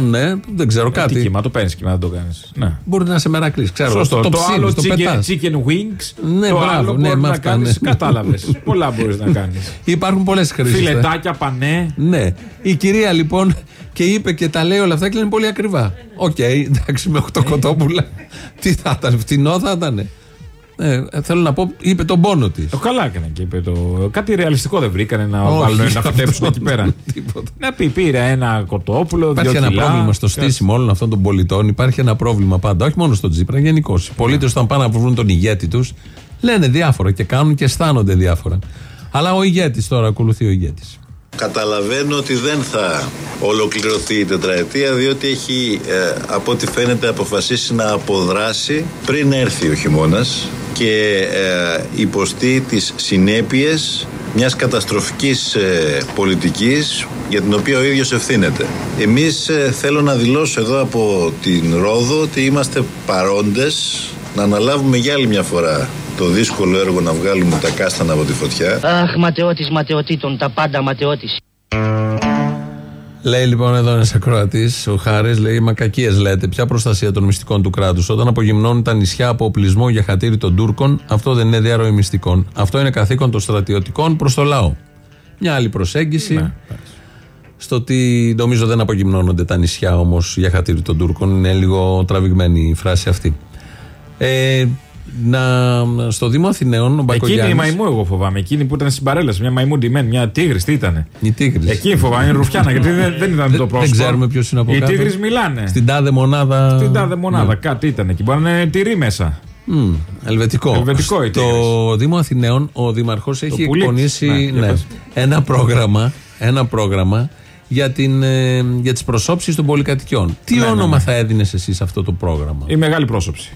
Ναι. δεν ξέρω Ε, Τι κάτι. κύμα, το παίρνεις κύμα, δεν το κάνεις. Ναι. Μπορεί να σε μερακλείς. Ξέρω. Σωστό. Το, Το, ψήνεις, άλλο το chicken, πετάς. chicken wings. Ναι, το μπράβο, άλλο ναι, μπορεί με να αυτά, κάνεις. ναι. Κατάλαβες. <laughs> Πολλά μπορείς να κάνεις. Υπάρχουν πολλές χρήσεις. Φιλετάκια, πανέ. Ναι. Η κυρία λοιπόν και είπε και τα λέει όλα αυτά και λένε πολύ ακριβά. Οκ, εντάξει, με 8 κοτόπουλα. Τι θα ήταν, φτηνό θα ήταν. Ε, θέλω να πω, είπε τον πόνο της. Το καλά έκανε και είπε το. Κάτι ρεαλιστικό δεν βρήκανε να Όχι, βάλουν να αυτό φυτέψουν εκεί πέρα. Τίποτα. Να πει, πήρε ένα κοτόπουλο, Υπάρχει δύο ένα κιλά. πρόβλημα στο στήσιμο όλων αυτών των πολιτών. Υπάρχει ένα πρόβλημα πάντα, όχι μόνο στον Τσίπρα, γενικώς. Οι πολίτες, όταν πάνε να βρουν τον ηγέτη τους, λένε διάφορα και κάνουν και αισθάνονται διάφορα. Αλλά ο ηγέτης τώρα, ακολουθεί ο ηγέτης. Καταλαβαίνω ότι δεν θα ολοκληρωθεί η τετραετία διότι έχει ε, από ό,τι φαίνεται αποφασίσει να αποδράσει πριν έρθει ο χειμώνας και ε, υποστεί τις συνέπειες μιας καταστροφικής ε, πολιτικής για την οποία ο ίδιος ευθύνεται. Εμείς ε, θέλω να δηλώσω εδώ από την Ρόδο ότι είμαστε παρόντες να αναλάβουμε για άλλη μια φορά το δύσκολο έργο να βγάλουμε τα κάστανα από τη φωτιά Αχ, ματαιώτης ματαιωτήτων, τα πάντα ματαιώτης. Λέει λοιπόν εδώ ένας ακροατής, ο Χάρης, λέει: Μακακίε λέτε. Ποια προστασία των μυστικών του κράτους. Όταν απογυμνώνουν τα νησιά από οπλισμό για χατήρι των Τούρκων, αυτό δεν είναι διαρροή μυστικών. Αυτό είναι καθήκον των στρατιωτικών προς το λαό. Μια άλλη προσέγγιση. Ναι, στο ότι νομίζω δεν απογυμνώνονται τα νησιά όμως για χατήρι των Τούρκων. Είναι λίγο τραβηγμένη η φράση αυτή. Ε, να, στο Δήμο Αθηναίων, ο Εκείνη η Μπακογιάννης μαϊμού, εγώ φοβάμαι. Εκείνη που ήταν στην παρέλαση. Μια μαϊμού ντυμένη, μια τίγρης, τι ήταν. Η Τίγρης. Εκείνη φοβάμαι, είναι ρουφιάνα, γιατί δεν, δεν ήταν το Δεν, πρόσωπο. δεν ξέρουμε ποιος είναι από Οι κάτω. τίγρε μιλάνε. Στην τάδε μονάδα. Στην τάδε μονάδα, κάτι ήταν εκεί. Μπορεί να είναι τυρί μέσα. Μμ, ελβετικό. Ελβετικό η Στο τίγρης. Δήμο Αθηναίων ο Δήμαρχο έχει πουλί. εκπονήσει Ναι, για ναι, πες. ένα πρόγραμμα, ένα πρόγραμμα για, την, ε, για τις προσώψεις των πολυκατοικιών. Τι Ναι, ναι, όνομα ναι. θα έδινες εσύ σε αυτό το πρόγραμμα; Η μεγάλη πρόσωψη.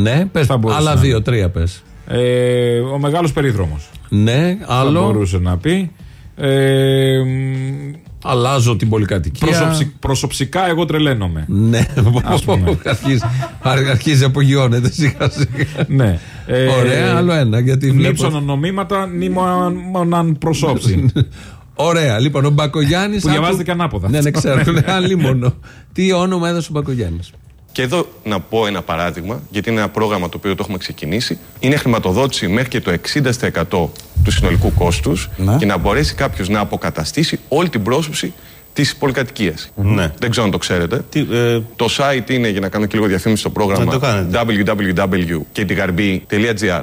Ναι, πες Θα μπορούσε άλλα να δύο, τρία πες. Ε, ο μεγάλος περίδρομο. Ναι, Θα άλλο. μπορούσε να πει. Ε, μ, Αλλάζω την πολυκατοικία. προσωψη- προσωψικά εγώ τρελαίνομαι. Ναι, Ας πούμε. <laughs> αρχίζει, αρχ- αρχίζει απογειώνεται σιγά σιγά. ναι. Ε, Ωραία, άλλο ένα. Γιατί βλέπω... Νύψωνο νομίματα, νήμωναν προσώψη. <laughs> Ωραία, λοιπόν, ο Μπακογιάννης. Που διαβάζεται και ανάποδα. Ναι, ναι, ξέρω. <laughs> Ναι, αλλήμωνο. Τι όνομα έδωσε ο Μπακογιάννης; Και εδώ να πω ένα παράδειγμα, γιατί είναι ένα πρόγραμμα το οποίο το έχουμε ξεκινήσει. Είναι χρηματοδότηση μέχρι και το 60% του συνολικού κόστους και να μπορέσει κάποιος να αποκαταστήσει όλη την πρόσωψη της πολυκατοικίας. Ναι. Δεν ξέρω αν το ξέρετε. ε, Το site είναι, για να κάνω και λίγο διαφήμιση στο πρόγραμμα, Να το κάνετε. www.ktigarbee.gr.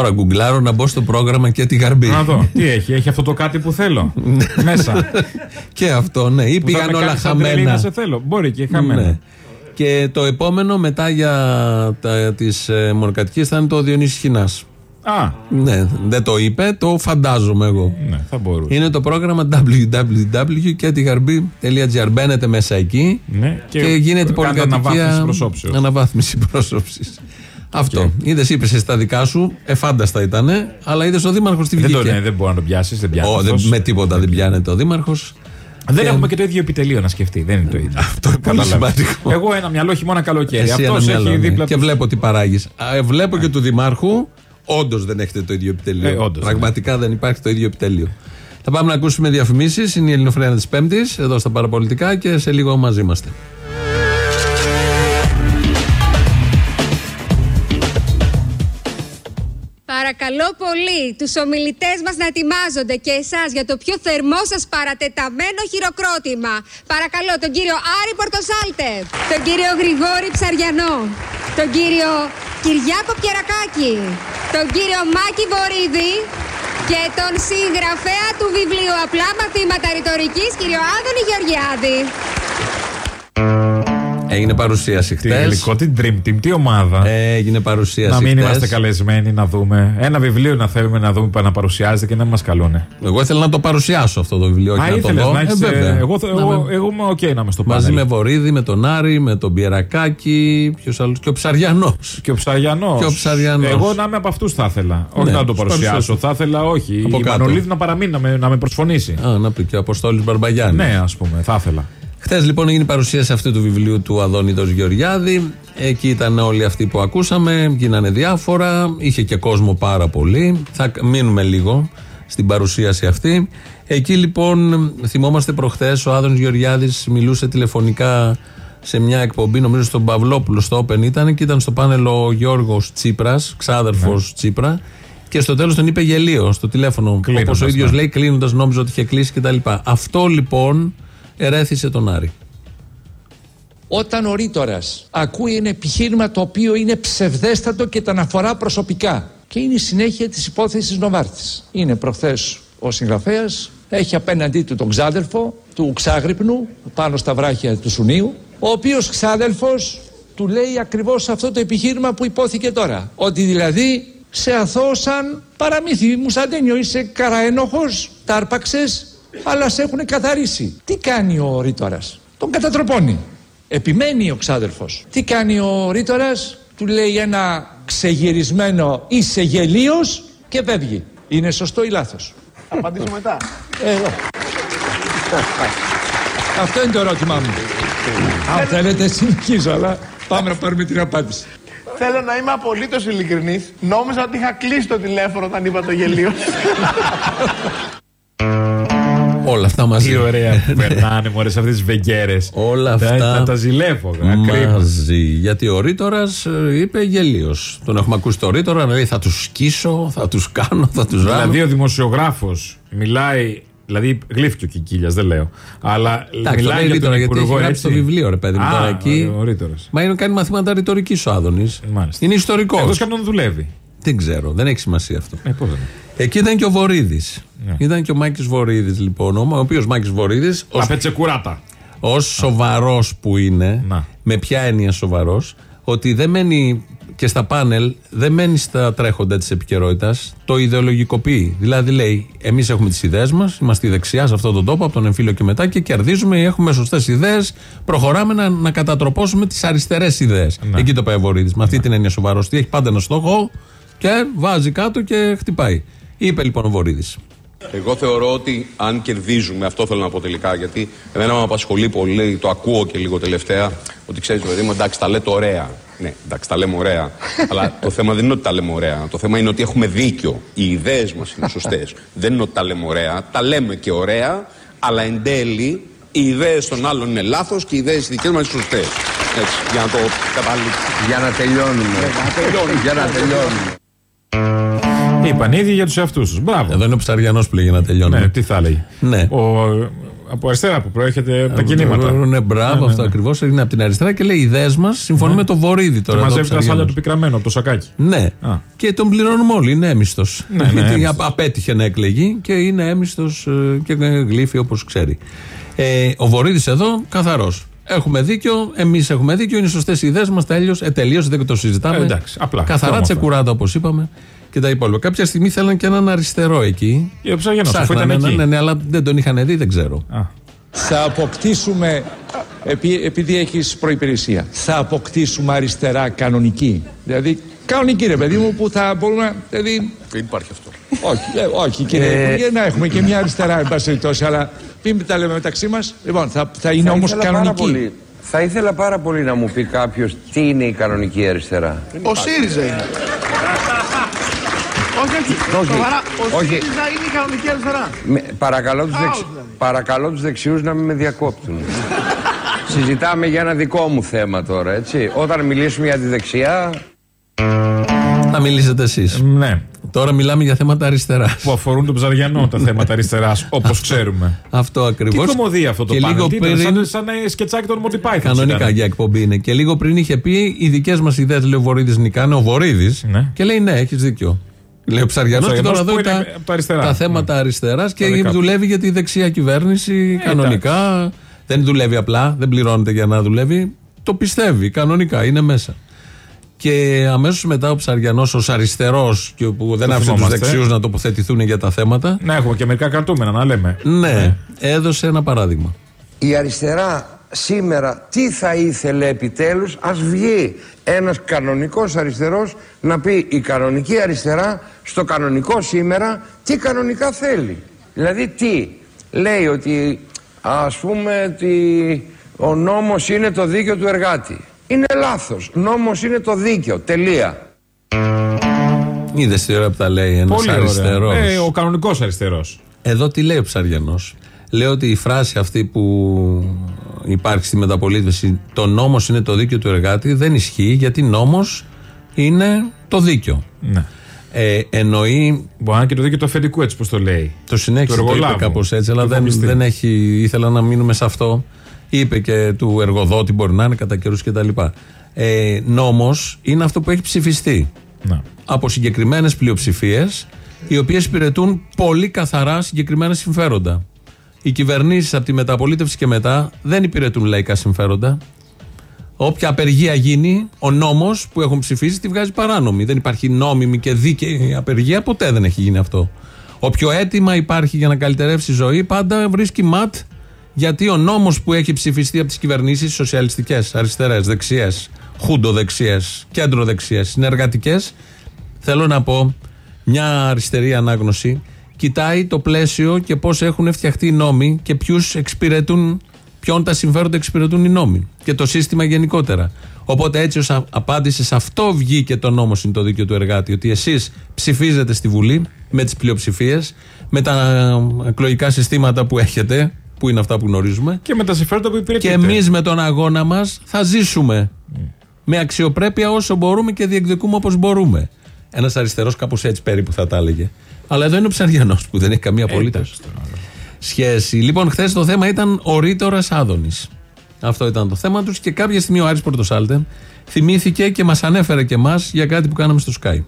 Τώρα γκουγκλάρω να μπω στο πρόγραμμα και τη γαρμπή. Να δω. Τι έχει, έχει αυτό το κάτι που θέλω. Μέσα. <laughs> και αυτό, ναι. Ή Που θα πήγαν με όλα κάνεις σαν τρελή χαμένα. να σε θέλω. Μπορεί και χαμένα. Ναι. Και το επόμενο μετά για τα, τις ε, μονοκατοικίες θα είναι το Διονύσης Χινάς. Α, Ναι, δεν το είπε, το φαντάζομαι εγώ. ναι, θα μπορούσε. Είναι το πρόγραμμα www.ketigarbi.gr. Μπαίνετε μέσα εκεί Ναι, και, και γίνεται η κάντε πολυκατοικία. αναβάθμιση προσώψεως. Αναβάθμιση προσώψης. Αυτό. Είδες, είπες εσύ τα δικά σου, εφάνταστα ήταν, αλλά είδες ο Δήμαρχος τι Δεν, βγήκε. το, ναι, δεν μπορεί να το πιάσεις. Δεν πιάνει. Ω, δεν- αυτός. με τίποτα δεν πιάνεται ο Δήμαρχος. Δεν έχουμε και το ίδιο επιτελείο να σκεφτεί. Δεν είναι το ίδιο. Αυτό είναι πολύ Κατάλαβες. σημαντικό. Εγώ ένα μυαλό χειμώνα καλοκαίρι. Εσύ ένα Αυτό μυαλό, έχει ναι. δίπλα Και τους. βλέπω τι παράγεις. Βλέπω και του Δημάρχου. Όντως δεν έχετε το ίδιο επιτελείο. Ε, όντως, Πραγματικά δεν υπάρχει το ίδιο επιτελείο. Θα πάμε να ακούσουμε διαφημίσεις. Είναι η Ελληνοφρένα της Πέμπτης, εδώ στα Παραπολιτικά και σε λίγο μαζί είμαστε. Παρακαλώ πολύ τους ομιλητές μας να ετοιμάζονται και εσάς για το πιο θερμό σας παρατεταμένο χειροκρότημα. Παρακαλώ τον κύριο Άρη Πορτοσάλτε, τον κύριο Γρηγόρη Ψαριανό, τον κύριο Κυριάκο Πιερακάκη, τον κύριο Μάκη Βορύδη και τον συγγραφέα του βιβλίου Απλά Μαθήματα Ρητορικής, κύριο Άδωνη Γεωργιάδη. Έγινε παρουσίαση Τι χτες. υλικό, τι dream team, τι ομάδα. Έγινε παρουσίαση να μην χτες. είμαστε καλεσμένοι να δούμε. Ένα βιβλίο να θέλουμε να δούμε που να παρουσιάζεται και να μην μας καλούνε. Εγώ ήθελα να το παρουσιάσω αυτό το βιβλίο. όχι Α, να το ήθελες δω. να έχεις. Ε, βέβαια. εγώ, θα- Να εγώ, με- εγώ είμαι οκ να είμαι στο Μαζί πάνελ. με Βορύδη, με τον Άρη, με τον Πιερακάκη, ποιος άλλος. Και ο Ψαριανός. Και ο Ψαριανός. Και ο Ψαριανός. Εγώ να είμαι από αυτούς θα ήθελα. Όχι Ναι, να το τους παρουσιάσω. παρουσιάσω. Θα ήθελα όχι. Από η κάτω. Μανολίδη να παραμείνει, να με, να με προσφωνήσει. Α, να πει και ο Αποστόλης Μπαρμπαγιάννης. Ναι, ας πούμε, θα ήθελα. Χθες λοιπόν έγινε η παρουσίαση αυτού του βιβλίου του Αδόνιτο Γεωργιάδη. Εκεί ήταν όλοι αυτοί που ακούσαμε, γίνανε διάφορα. Είχε και κόσμο πάρα πολύ. Θα μείνουμε λίγο στην παρουσίαση αυτή. Εκεί λοιπόν θυμόμαστε προχθές ο Άδωνης Γεωργιάδης μιλούσε τηλεφωνικά σε μια εκπομπή, νομίζω στον Παυλόπουλο στο Open ήταν και ήταν στο πάνελ ο Γιώργος Τσίπρας, ξάδερφος Τσίπρα και στο τέλος τον είπε γελίο στο τηλέφωνο. Κλείνοντας, Όπως ο ίδιος ναι. λέει κλείνοντας νόμιζε ότι είχε κλείσει κτλ. Αυτό λοιπόν ερέθησε τον Άρη. Όταν ο ρήτορας ακούει ένα επιχείρημα το οποίο είναι ψευδέστατο και τον αφορά προσωπικά και είναι η συνέχεια της υπόθεσης Νοβάρτης. Είναι προχθές ο συγγραφέας, έχει απέναντί του τον ξάδελφο του Ξάγρυπνου πάνω στα βράχια του Σουνίου, ο οποίος ξάδελφος του λέει ακριβώς αυτό το επιχείρημα που υπόθηκε τώρα. Ότι δηλαδή σε αθώωσαν παραμύθι Μουσαντένιο, είσαι καραένοχος, τα άρπαξες, αλλά σε έχουν καθαρίσει. Τι κάνει ο ρήτορας, τον κατατροπώνει. Επιμένει ο ξάδερφος. Τι κάνει ο ρήτορας, του λέει ένα ξεγυρισμένο είσαι γελίος και φεύγει. Είναι σωστό ή λάθος; Θα απαντήσω μετά. Ε, Εδώ. Αυτό είναι το ερώτημά μου. Αν θέλετε συνεχίζω, αλλά πάμε να πάρουμε την απάντηση. Θέλω να είμαι απολύτως ειλικρινής. Νόμιζα ότι είχα κλείσει το τηλέφωνο όταν είπα το γελίο. <laughs> Όλα αυτά μαζί. Τι ωραία που περνάνε μωρέ σε αυτές τις βεγγέρες. Όλα Τα, αυτά τα, τα ζηλεύω. ακρίβω. μαζί. Γιατί ο Ρήτορας είπε γελίος. Τον έχουμε ακούσει το Ρήτορα να λέει θα τους σκίσω, θα τους κάνω, θα τους ράνω. Δηλαδή ο δημοσιογράφος μιλάει. Δηλαδή γλύφτηκε ο Κικίλιας, δεν λέω. Αλλά Εντάξει, το λέει μιλάει για τον Ρήτορα γιατί έχει Υπουργό γράψει έτσι. το βιβλίο, ρε παιδί μου. Α, τώρα εκεί. ο Ρήτορας. Μα είναι κάνει μαθήματα ρητορικής ο Άδωνης. Είναι ιστορικός. Εκτός και αν τον δουλεύει. Δεν ξέρω, δεν έχει σημασία αυτό. Ε, πώς δεν είναι. Εκεί ήταν και ο Βορύδης. Ναι. Ήταν και ο Μάκης Βορύδης, λοιπόν. Ο οποίος Μάκης Βορύδης. Τα πετσεκουράτα. Ω σοβαρός που είναι, με ποια έννοια σοβαρός, ότι δεν μένει και στα πάνελ, δεν μένει στα τρέχοντα της επικαιρότητας, το ιδεολογικοποιεί. Δηλαδή λέει, εμείς έχουμε τις ιδέες μας, είμαστε η δεξιά σε αυτόν τον τόπο, από τον εμφύλιο και μετά και κερδίζουμε, έχουμε σωστές ιδέες, προχωράμε να, να κατατροπώσουμε τις αριστερές ιδέες. Εκεί το πάει ο Βορύδης. Με αυτή την έννοια σοβαρός. Τι έχει πάντα ένα στόχο και βάζει κάτω και χτυπάει. Είπε λοιπόν ο Βορύδης. Εγώ θεωρώ ότι αν κερδίζουμε, αυτό θέλω να πω τελικά, γιατί εμένα με απασχολεί πολύ, το ακούω και λίγο τελευταία, ότι ξέρεις, παιδί μου, εντάξει, τα λέτε ωραία. Ναι, εντάξει, τα λέμε ωραία. <laughs> αλλά το θέμα δεν είναι ότι τα λέμε ωραία. Το θέμα είναι ότι έχουμε δίκιο. Οι ιδέες μας είναι σωστές. δεν είναι ότι τα λέμε ωραία. Τα λέμε και ωραία, αλλά εν τέλει οι ιδέες των άλλων είναι λάθος και οι ιδέες δικές μας είναι σωστές. Έτσι, για να το καταλήξουμε. Για να τελειώνουμε. Για να τελειώνουμε. Είπαν ίδιοι για τους εαυτούς τους. Μπράβο. Εδώ είναι ο Ψαριανός που λέγει να τελειώνουμε. Ναι, τι θα έλεγε. Ναι. Ο, από αριστερά που προέρχεται από τα κινήματα. Ναι, μπράβο, Ναι, ναι, αυτό ναι. ακριβώς. Είναι από την αριστερά και λέει: Οι ιδέες μας συμφωνούν με το Βορύδη Και τώρα. εδώ, μαζεύει τα Ψαριανός. σάλια του πικραμένου από το σακάκι. Ναι. Και τον πληρώνουμε όλοι. Είναι έμιστος. Ναι, ναι, <laughs> Γιατί έμιστος. απ- απέτυχε να εκλεγεί και είναι έμιστος και γλύφει όπως ξέρει. Ε, ο Βορύδης εδώ καθαρός. Έχουμε δίκιο, εμείς έχουμε δίκιο, είναι σωστές οι ιδέες μας. Τέλειωσε, ε, τελείωσε, δεν το συζητάμε. Ε, εντάξει, απλά. Καθαρά Όμορφα. τσεκουράτα όπως είπαμε και τα υπόλοιπα. Κάποια στιγμή θέλαν και έναν αριστερό εκεί. Ε, ο Ψαγιανός, αφού Ψάχνανε ήταν έναν, εκεί. ναι, αλλά δεν τον είχαν δει, δεν ξέρω. Θα αποκτήσουμε, επί- επειδή έχεις προϋπηρεσία, θα αποκτήσουμε αριστερά κανονική. Δηλαδή, κανονική ρε παιδί μου που θα μπορούμε, να- δηλαδή, Δεν υπάρχει αυτό. όχι, ε, όχι κύριε Ε, Υπουργέ, να έχουμε και μια αριστερά, εν πάση περιπτώσει, αλλά μην τα λέμε μεταξύ μας. Λοιπόν, θα, θα είναι Θα όμως ήθελα πάρα κανονική. πολύ- Θα ήθελα πάρα πολύ να μου πει κάποιος τι είναι η κανονική αριστερά. Ο ΣΥΡΙΖΑ είναι. Όχι, όχι. Όχι. Σοβαρά. Ο Όχι. ΣΥΡΙΖΑ είναι η κανονική αριστερά. Με- παρακαλώ, τους Χάος, δεξι... δηλαδή. παρακαλώ τους δεξιούς να μην με διακόπτουν. <laughs> Συζητάμε για ένα δικό μου θέμα τώρα, έτσι. Όταν μιλήσουμε για τη δεξιά, Θα μιλήσετε εσείς. Ναι. Τώρα μιλάμε για θέματα αριστεράς. Που αφορούν τον Ψαριανό τα θέματα αριστεράς, <laughs> όπως ξέρουμε. Αυτό Τι ακριβώ. κομμωδία αυτό το Και πάνελ; λίγο Τι ήταν, πριν- σαν, σαν ε, σκετσάκι των Monty Python. Κανονικά ήταν. για εκπομπή είναι. Και λίγο πριν είχε πει οι δικές μας ιδέες, λέει ο Βορύδης νικάνε. Ο Βορύδης. Και λέει ναι, έχεις δίκιο. Λέει ο Ψαριανό και Ψαριανός τώρα εδώ που τα, είναι από τα αριστερά. τα θέματα αριστεράς και Τα δικά του. δουλεύει για τη δεξιά κυβέρνηση κανονικά. Δεν δουλεύει απλά, δεν πληρώνεται για να δουλεύει. Το πιστεύει κανονικά, είναι μέσα. Και αμέσως μετά ο Ψαριανός, ως αριστερός, που δεν Το άφησε τους θυμόμαστε. δεξιούς να τοποθετηθούν για τα θέματα. Να έχουμε και μερικά κρατούμενα να λέμε. Ναι, έδωσε ένα παράδειγμα. η αριστερά σήμερα τι θα ήθελε επιτέλους ας βγει ένας κανονικός αριστερός να πει η κανονική αριστερά στο κανονικό σήμερα τι κανονικά θέλει δηλαδή τι λέει ότι ας πούμε ότι ο νόμος είναι το δίκαιο του εργάτη είναι λάθος νόμος είναι το δίκαιο τελεία Είδες τη ώρα που τα λέει ένας Πολύ αριστερός. ωραία. Ε, ο κανονικός αριστερός. Εδώ τι λέει ο Ψαριανός. Λέει ότι η φράση αυτή που υπάρχει στη μεταπολίτευση, το νόμος είναι το δίκαιο του εργάτη, δεν ισχύει γιατί νόμος είναι το δίκαιο. Ναι. Ε, εννοεί. Μπορεί να είναι και το δίκαιο του αφεντικού έτσι πώ το λέει. Το συνέχισε, Του το είπε εργολάβου. κάπως έτσι, αλλά Του δεν, φοβιστή. δεν έχει. ήθελα να μείνουμε σε αυτό. Είπε και του εργοδότη, μπορεί να είναι κατά καιρούς κτλ. Ε, Νόμος είναι αυτό που έχει ψηφιστεί Ναι. από συγκεκριμένες πλειοψηφίες, οι οποίες υπηρετούν πολύ καθαρά συγκεκριμένα συμφέροντα. Οι κυβερνήσεις από τη μεταπολίτευση και μετά δεν υπηρετούν λαϊκά συμφέροντα. Όποια απεργία γίνει, ο νόμος που έχουν ψηφίσει τη βγάζει παράνομη. Δεν υπάρχει νόμιμη και δίκαιη απεργία, ποτέ δεν έχει γίνει αυτό. Όποιο αίτημα υπάρχει για να καλυτερεύσει η ζωή, πάντα βρίσκει ματ γιατί ο νόμος που έχει ψηφιστεί από τις κυβερνήσεις σοσιαλιστικές, αριστερές, δεξιές, χούντο-δεξιές, κέντρο-δεξιές, συνεργατικές, θέλω να πω μια αριστερή ανάγνωση, κοιτάει το πλαίσιο και πώς έχουν φτιαχτεί οι νόμοι και ποιους εξυπηρετούν, ποιον τα συμφέροντα εξυπηρετούν οι νόμοι και το σύστημα γενικότερα. Οπότε έτσι ως α- απάντηση σε αυτό βγήκε το νόμο είναι το δίκαιο του εργάτη, ότι εσείς ψηφίζετε στη Βουλή με τις πλειοψηφίες, με τα εκλογικά συστήματα που έχετε, που είναι αυτά που γνωρίζουμε, Και με τα συμφέροντα που και υπηρετείτε. εμείς με τον αγώνα μας θα ζήσουμε με αξιοπρέπεια όσο μπορούμε και διεκδικούμε όπως μπορούμε. Ένας αριστερός κάπως έτσι περίπου θα τα έλεγε. Αλλά εδώ είναι ο Ψαριανός που δεν έχει καμία απολύτως σχέση. Λοιπόν, χθες το θέμα ήταν ο Ρήτορας Άδωνης. Αυτό ήταν το θέμα τους και κάποια στιγμή ο Άρης Πορτοσάλτε θυμήθηκε και μας ανέφερε και εμάς για κάτι που κάναμε στο Sky.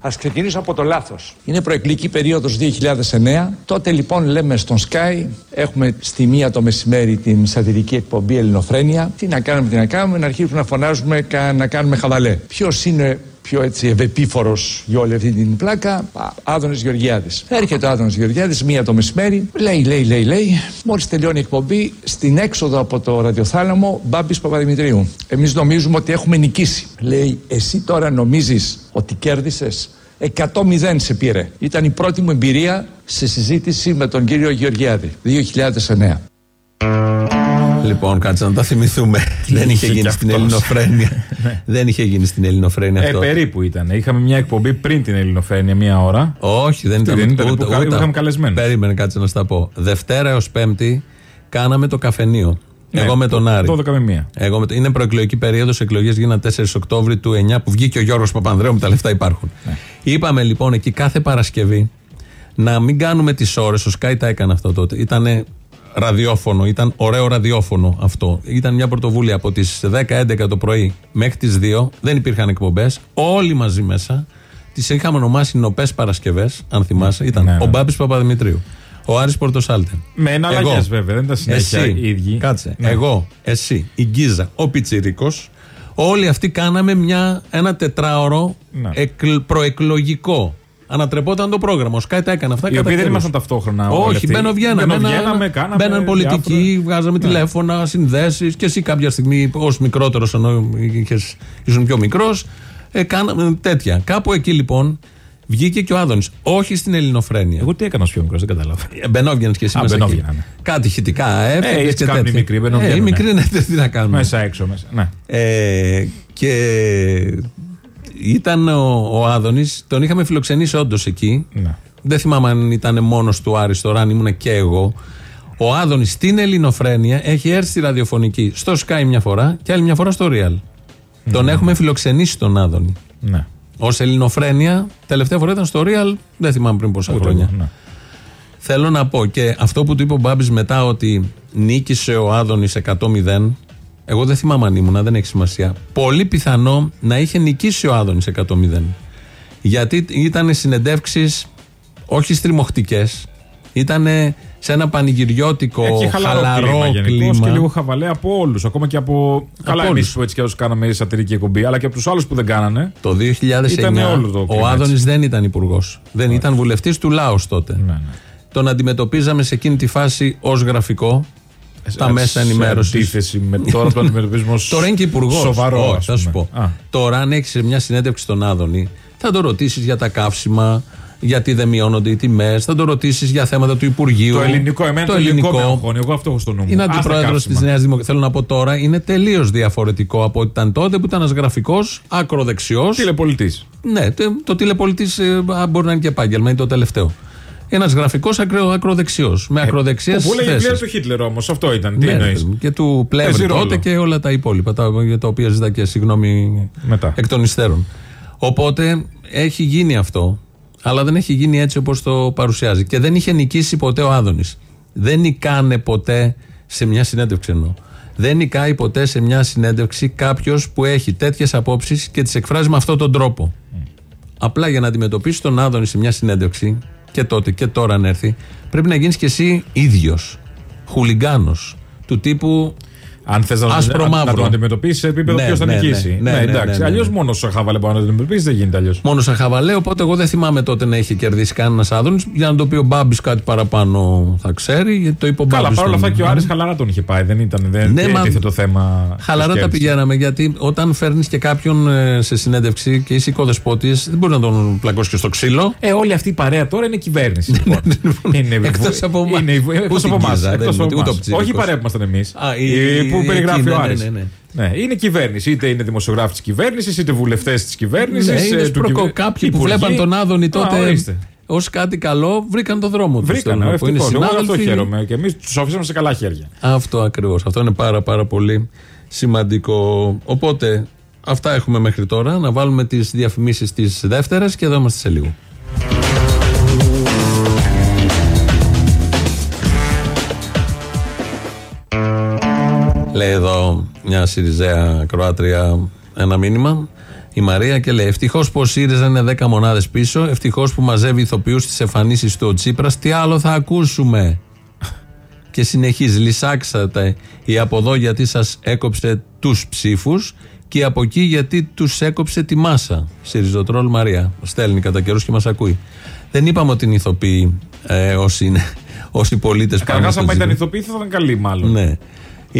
Α ξεκινήσω από το λάθος. Είναι προεκλογική περίοδος 2009. Τότε λοιπόν λέμε στον Sky, έχουμε στη μία το μεσημέρι την σατυρική εκπομπή Ελληνοφρένια. Τι να κάνουμε, τι να κάνουμε, να αρχίσουμε να φωνάζουμε, κα- να κάνουμε χαβαλέ. Ποιος είναι πιο έτσι ευεπίφορος για όλη αυτή την πλάκα, Άδωνης Γεωργιάδης. Έρχεται ο Άδωνης Γεωργιάδης μία το μεσημέρι, λέει, λέει, λέει, λέει, μόλις τελειώνει η εκπομπή, στην έξοδο από το ραδιοθάλαμο Μπάμπης Παπαδημητρίου. Εμείς νομίζουμε ότι έχουμε νικήσει. Λέει, εσύ τώρα νομίζεις ότι κέρδισες; 100-0 σε πήρε. Ήταν η πρώτη μου εμπειρία σε συζήτηση με τον κύριο Γεωργιάδη, 2009. Λοιπόν, κάτσε να τα θυμηθούμε. Δεν είχε και γίνει στην αυτός. Ελληνοφρένεια. <laughs> Δεν είχε γίνει στην Ελληνοφρένεια Ε, αυτό. περίπου ήταν. Είχαμε μια εκπομπή πριν την Ελληνοφρένεια, μία ώρα. Όχι, δεν Τι, ήταν, δεν ήταν ούτε, που κα- ούτε. είχαμε καλεσμένους. Περίμενε, κάτσε να στα πω. Δευτέρα έως Πέμπτη κάναμε το καφενείο. Ναι, Εγώ με τον το- Άρη. 12 με μία. Εγώ με το, είναι προεκλογική περίοδος. Εκλογές γίνανε 4 Οκτώβρη του 9 που βγήκε ο Γιώργος Παπανδρέου με τα λεφτά υπάρχουν. Ναι. Είπαμε λοιπόν εκεί κάθε Παρασκευή να μην κάνουμε τις ώρες. Ο Sky τα έκανε αυτό τότε. Ήταν ραδιόφωνο, ήταν ωραίο ραδιόφωνο αυτό. Ήταν μια πρωτοβουλία από τις 10-11 το πρωί μέχρι τις 2. Δεν υπήρχαν εκπομπές. Όλοι μαζί μέσα. Τις είχαμε ονομάσει Νοπές Παρασκευές, αν θυμάσαι. Ήταν Ναι, ναι. ο Μπάμπης Παπαδημητρίου. Ο Άρης Πορτοσάλτε. Με εναλλαγές, Εγώ. βέβαια, δεν ήταν συνέχεια Εσύ, οι ίδιοι. Κάτσε. Ναι. Εγώ, εσύ, η Γκίζα, ο Πιτσιρίκος. Όλοι αυτοί κάναμε μια, ένα τετράωρο Ναι. εκλ- προεκλογικό. Ανατρεπόταν το πρόγραμμα. Ο Σκάι τα έκανε αυτά. Οι κατά οποίοι δεν καιρούς. ήμασταν ταυτόχρονα όλοι Όχι, αυτοί. μπαίνω βγαίναμε. Μπαίνω-βγαίναμε, κάναμε Μπαίναν πολιτικοί, διάφορα. βγάζαμε Ναι. τηλέφωνα, συνδέσεις. Και εσύ κάποια στιγμή, ως μικρότερος, ενώ είχες, ήσουν πιο μικρός, ε, κάναμε τέτοια. Κάπου εκεί λοιπόν βγήκε και ο Άδωνης. Όχι στην Ελληνοφρένεια. Εγώ τι έκανα ως πιο μικρός, δεν κατάλαβα. Μπαινόβγαινε και εσύ Α, μέσα εκεί. μπαινόβγαινα, ναι. Κάτι ηχητικά έφυγε. Ε, έτσι και κάνουν οι τέτοια. μικροί, Ε, μπαινόβγαινουν, οι ναι. μικροί είναι τι να κάνουμε. Μέσα έξω, μέσα. Ναι. Ε, και ήταν ο, ο Άδωνης, τον είχαμε φιλοξενήσει όντως εκεί. Ναι. Δεν θυμάμαι αν ήταν μόνος του Άρης τώρα, αν ήμουν και εγώ. Ο Άδωνης στην Ελληνοφρένεια έχει έρθει στη ραδιοφωνική στο Sky μια φορά και άλλη μια φορά στο Real. Τον έχουμε φιλοξενήσει τον Άδωνη. Ναι. Ω Ελληνοφρένεια, τελευταία φορά ήταν στο Real, δεν θυμάμαι πριν πόσα Ούτε χρόνια. εγώ, ναι. Θέλω να πω και αυτό που του είπε ο Μπάμπης μετά ότι νίκησε ο Άδωνης 100-0. Εγώ δεν θυμάμαι αν ήμουνα, δεν έχει σημασία. Πολύ πιθανό να είχε νικήσει ο Άδωνης 100-0. Γιατί ήταν συνεντεύξεις όχι στριμωχτικές, ήταν σε ένα πανηγυριώτικο Έχει χαλαρό, χαλαρό κλίμα, γενικώς κλίμα. και λίγο χαβαλέ από όλους. Ακόμα και από. Καλά, εμείς όλους. που έτσι κι αλλιώς κάναμε σατυρική εκπομπή, αλλά και από τους άλλους που δεν κάνανε. Το 2009 Ήτανε όλο το ο κλίμα Άδωνης έτσι. δεν ήταν υπουργός. Δεν ήταν βουλευτής του Λάου τότε. Ναι, Τον αντιμετωπίζαμε σε εκείνη τη φάση ως γραφικό. Τα σε μέσα ενημέρωσης. αντίθεση με τώρα το αντιμετωπίζουμε <laughs> ως Τώρα είναι και υπουργός. σοβαρό, ας θα σου πούμε. πω. Α. Τώρα, αν έχεις μια συνέντευξη στον Άδωνη, θα το ρωτήσεις για τα καύσιμα, γιατί δεν μειώνονται οι τιμές, θα το ρωτήσεις για θέματα του Υπουργείου. Το ελληνικό, εμένα το, ελληνικό, με αγχώνει. Εγώ αυτό έχω στο νου μου. Είναι Άστα αντιπρόεδρος καύσιμα. της Νέας Δημοκρατία. Θέλω να πω τώρα, είναι τελείως διαφορετικό από ό,τι ήταν τότε που ήταν ένας γραφικός, ακροδεξιό. Τηλεπολιτής. Ναι, τε- το τηλεπολιτής μπορεί να είναι και επάγγελμα, είναι το τελευταίο. Ένας γραφικός ακροδεξιός. Με ακροδεξιές Ε, Που έλεγε θέσεις. πλέον του Χίτλερ όμως. Αυτό ήταν. Τι Ναι, εννοείς; Και του Πλεύρη Παίζει τότε ρόλο. και όλα τα υπόλοιπα, τα, για τα οποία ζητά και συγγνώμη Μετά. εκ των υστέρων. Οπότε έχει γίνει αυτό, αλλά δεν έχει γίνει έτσι όπως το παρουσιάζει. Και δεν είχε νικήσει ποτέ ο Άδωνης. Δεν νικάνε ποτέ σε μια συνέντευξη εννοώ. Δεν νικάει ποτέ σε μια συνέντευξη κάποιος που έχει τέτοιες απόψεις και τις εκφράζει με αυτόν τον τρόπο. Απλά για να αντιμετωπίσει τον Άδωνη σε μια συνέντευξη, και τότε και τώρα αν έρθει, πρέπει να γίνεις κι εσύ ίδιος. Χουλιγκάνος. Του τύπου. Αν θες να, άσπρο να, να μαύρο. το αντιμετωπίσεις σε επίπεδο Ναι, ποιος θα ναι, ναι, νικήσει. ναι, ναι, εντάξει. ναι, ναι. Αλλιώς μόνο στο χάβαλε μπορεί να το αντιμετωπίσεις, δεν γίνεται αλλιώς. Μόνο σαν χαβαλέ, οπότε εγώ δεν θυμάμαι τότε να είχε κερδίσει κανένας Άδωνης. Για να το πει ο Μπάμπης κάτι παραπάνω θα ξέρει, γιατί το είπε ο Καλά, Μπάμπης παρόλα στον- αυτά και ο Άρης χαλαρά τον είχε πάει. Δεν ήταν. Δεν Ναι, ναι, μα- το θέμα. Χαλαρά της τα κέρδισης. πηγαίναμε γιατί όταν φέρνεις και κάποιον ε, σε συνέντευξη και είσαι οικοδεσπότης, δεν μπορεί να τον πλακώσει και στο ξύλο. Ε, όλη αυτή η παρέα τώρα είναι κυβέρνηση. λοιπόν. <laughs> είναι, Εκτός από εμάς. είναι, εκτός Ούτε από εμάς, Γκίζα, εκτός δεν από είναι, ούτε εμάς. ο Ψήρικος. Όχι η παρέα που ήμασταν εμείς. Α, η- Που η- περιγράφει εκεί, ο ναι, Άρης. ναι, ναι, Ναι, είναι κυβέρνηση. Είτε είναι δημοσιογράφοι της κυβέρνησης, είτε βουλευτές της κυβέρνησης. Ναι, είναι σπροκο- Κάποιοι που βλέπαν τον Άδωνη τότε ως κάτι καλό βρήκαν το δρόμο τους. Βρήκαν, Θέλω να πω. Είναι ευτυχώς. Εγώ γι' αυτό συνάδελφοι. χαίρομαι. Και εμείς τους αφήσαμε σε καλά χέρια. Αυτό ακριβώς. Αυτό είναι πάρα πάρα πολύ σημαντικό. Οπότε αυτά έχουμε μέχρι τώρα. Να βάλουμε τις διαφημίσεις της δεύτερας και εδώ είμαστε σε λίγο. Λέει εδώ μια Σιριζέα Κροάτρια ένα μήνυμα. η Μαρία και λέει: Ευτυχώς που ο ΣΥΡΙΖΑ είναι 10 μονάδες πίσω. Ευτυχώς που μαζεύει ηθοποιούς στις εμφανίσεις του ο Τσίπρας. Τι άλλο θα ακούσουμε; και συνεχίζει: Λυσάξατε η από εδώ γιατί σας έκοψε τους ψήφους και από εκεί γιατί τους έκοψε τη μάσα. Σιριζοτρόλ Μαρία. Στέλνει κατά καιρούς και μας ακούει. Δεν είπαμε ότι είναι ηθοποιοί ε, όσοι, είναι, όσοι πολίτες πάνω Καταρχάς, στο άμα ήταν Τσίπρα. ηθοποιοί θα ήταν καλή, μάλλον. Ναι.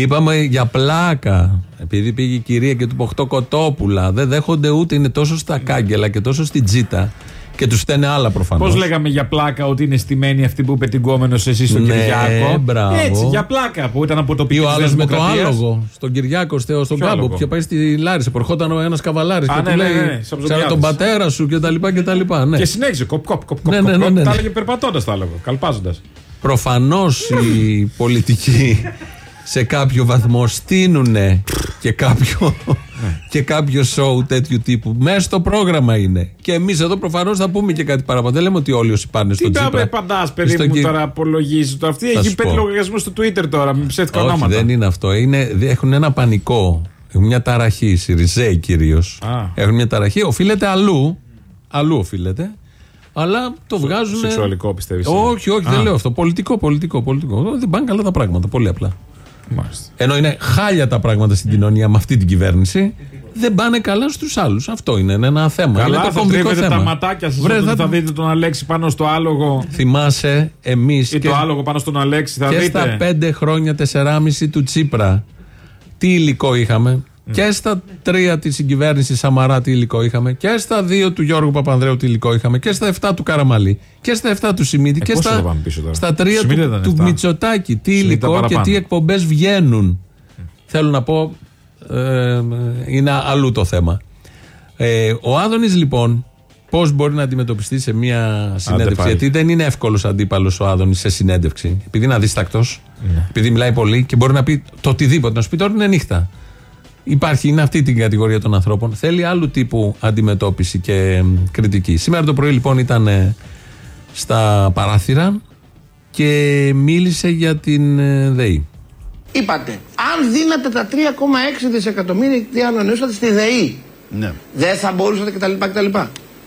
Είπαμε για πλάκα. Επειδή πήγε η κυρία και του είπε 8 κοτόπουλα. Δεν δέχονται ούτε είναι τόσο στα κάγκελα και τόσο στην τζίτα. Και τους στέλνει άλλα προφανώς. Πώς λέγαμε για πλάκα ότι είναι στημένη αυτή που είπε την κόμενος εσύ στον Ναι, Κυριάκο; μπράβο. Έτσι, για πλάκα που ήταν από το Ή πίσω ο άλλος με το άλογο στον Κυριάκο, στο- στον Ποιο κάμπο άλογο; που είχε πάει στη Λάρισα. που ερχόταν ο ένας καβαλάρης Α, και ναι, του ναι, λέει: ναι, ναι, σαν Ξέρω ψωμιάδες. τον πατέρα σου κτλ. κτλ. Ναι. Και συνέχιζε κοπ, κοπ, κοπ, κοπ, Ναι, κοπ, ναι, ναι, κοπ. ναι, Τα ναι. έλεγε περπατώντας τα άλογο, καλπάζοντας. Προφανώς οι πολιτικοί σε κάποιο βαθμό στείνουν και κάποιο, και κάποιο σοου τέτοιου τύπου. Μέσα στο πρόγραμμα είναι. Και εμείς εδώ προφανώς θα πούμε και κάτι παραπάνω. Δεν λέμε ότι όλοι όσοι πάνε Τι στον τα Τσίπρα. παντά, παιδί στον μου, Κυ- τώρα απολογίζει το. Αυτή Θα έχει σου πέντε πω. λογαριασμούς στο Twitter τώρα, με ψεύτικα Όχι, ονόματα. δεν είναι αυτό. Είναι, έχουν ένα πανικό. Έχουν μια ταραχή, οι Σιριζέοι κυρίως. Α. Έχουν μια ταραχή. Οφείλεται αλλού. Αλλού οφείλεται. Αλλά το βγάζουν. Σεξουαλικό πιστεύεις. Όχι, όχι, δεν λέω αυτό. Πολιτικό, πολιτικό, πολιτικό. Δεν πάνε καλά τα πράγματα. Πολύ απλά. Ενώ είναι χάλια τα πράγματα στην κοινωνία με αυτή την κυβέρνηση, δεν πάνε καλά στους άλλους. Αυτό είναι ένα θέμα. Καλά, είναι το θα κομβικό τρίβετε θέμα. τα ματάκια σας Βρε, όταν θα- θα δείτε τον Αλέξη πάνω στο άλογο. Θυμάσαι εμείς Ή και, το άλογο πάνω στον Αλέξη, θα και δείτε. στα πέντε χρόνια, τεσσεράμιση του Τσίπρα, τι υλικό είχαμε; Και στα τρία της συγκυβέρνησης Σαμαρά τι υλικό είχαμε. Και στα δύο του Γιώργου Παπανδρέου τι υλικό είχαμε. Και στα 7 του Καραμαλή. Και στα 7 του Σιμίτη. και Ε, πόσο στα, θα πάμε πίσω τώρα; στα τρία Σιμίτη του, ήταν του 7. Μητσοτάκη. Τι Σιμίτη ήταν υλικό και παραπάνω. τι εκπομπές βγαίνουν. Θέλω να πω. ε, είναι αλλού το θέμα. Ε, ο Άδωνης λοιπόν πώς μπορεί να αντιμετωπιστεί σε μια συνέντευξη. πάλι. Γιατί δεν είναι εύκολος αντίπαλος ο Άδωνης σε συνέντευξη. Επειδή είναι αδίστακτος, Ναι. επειδή μιλάει πολύ και μπορεί να πει το οτιδήποτε. Να σου πει τώρα είναι νύχτα. Υπάρχει, είναι αυτή την κατηγορία των ανθρώπων. Θέλει άλλου τύπου αντιμετώπιση και μ, κριτική. Σήμερα το πρωί λοιπόν ήταν ε, στα παράθυρα και μίλησε για την ε, ΔΕΗ. Είπατε, αν δίνατε τα 3,6 δισεκατομμύρια τι ανανεώσατε στη ΔΕΗ, Ναι. δεν θα μπορούσατε κτλ. κτλ.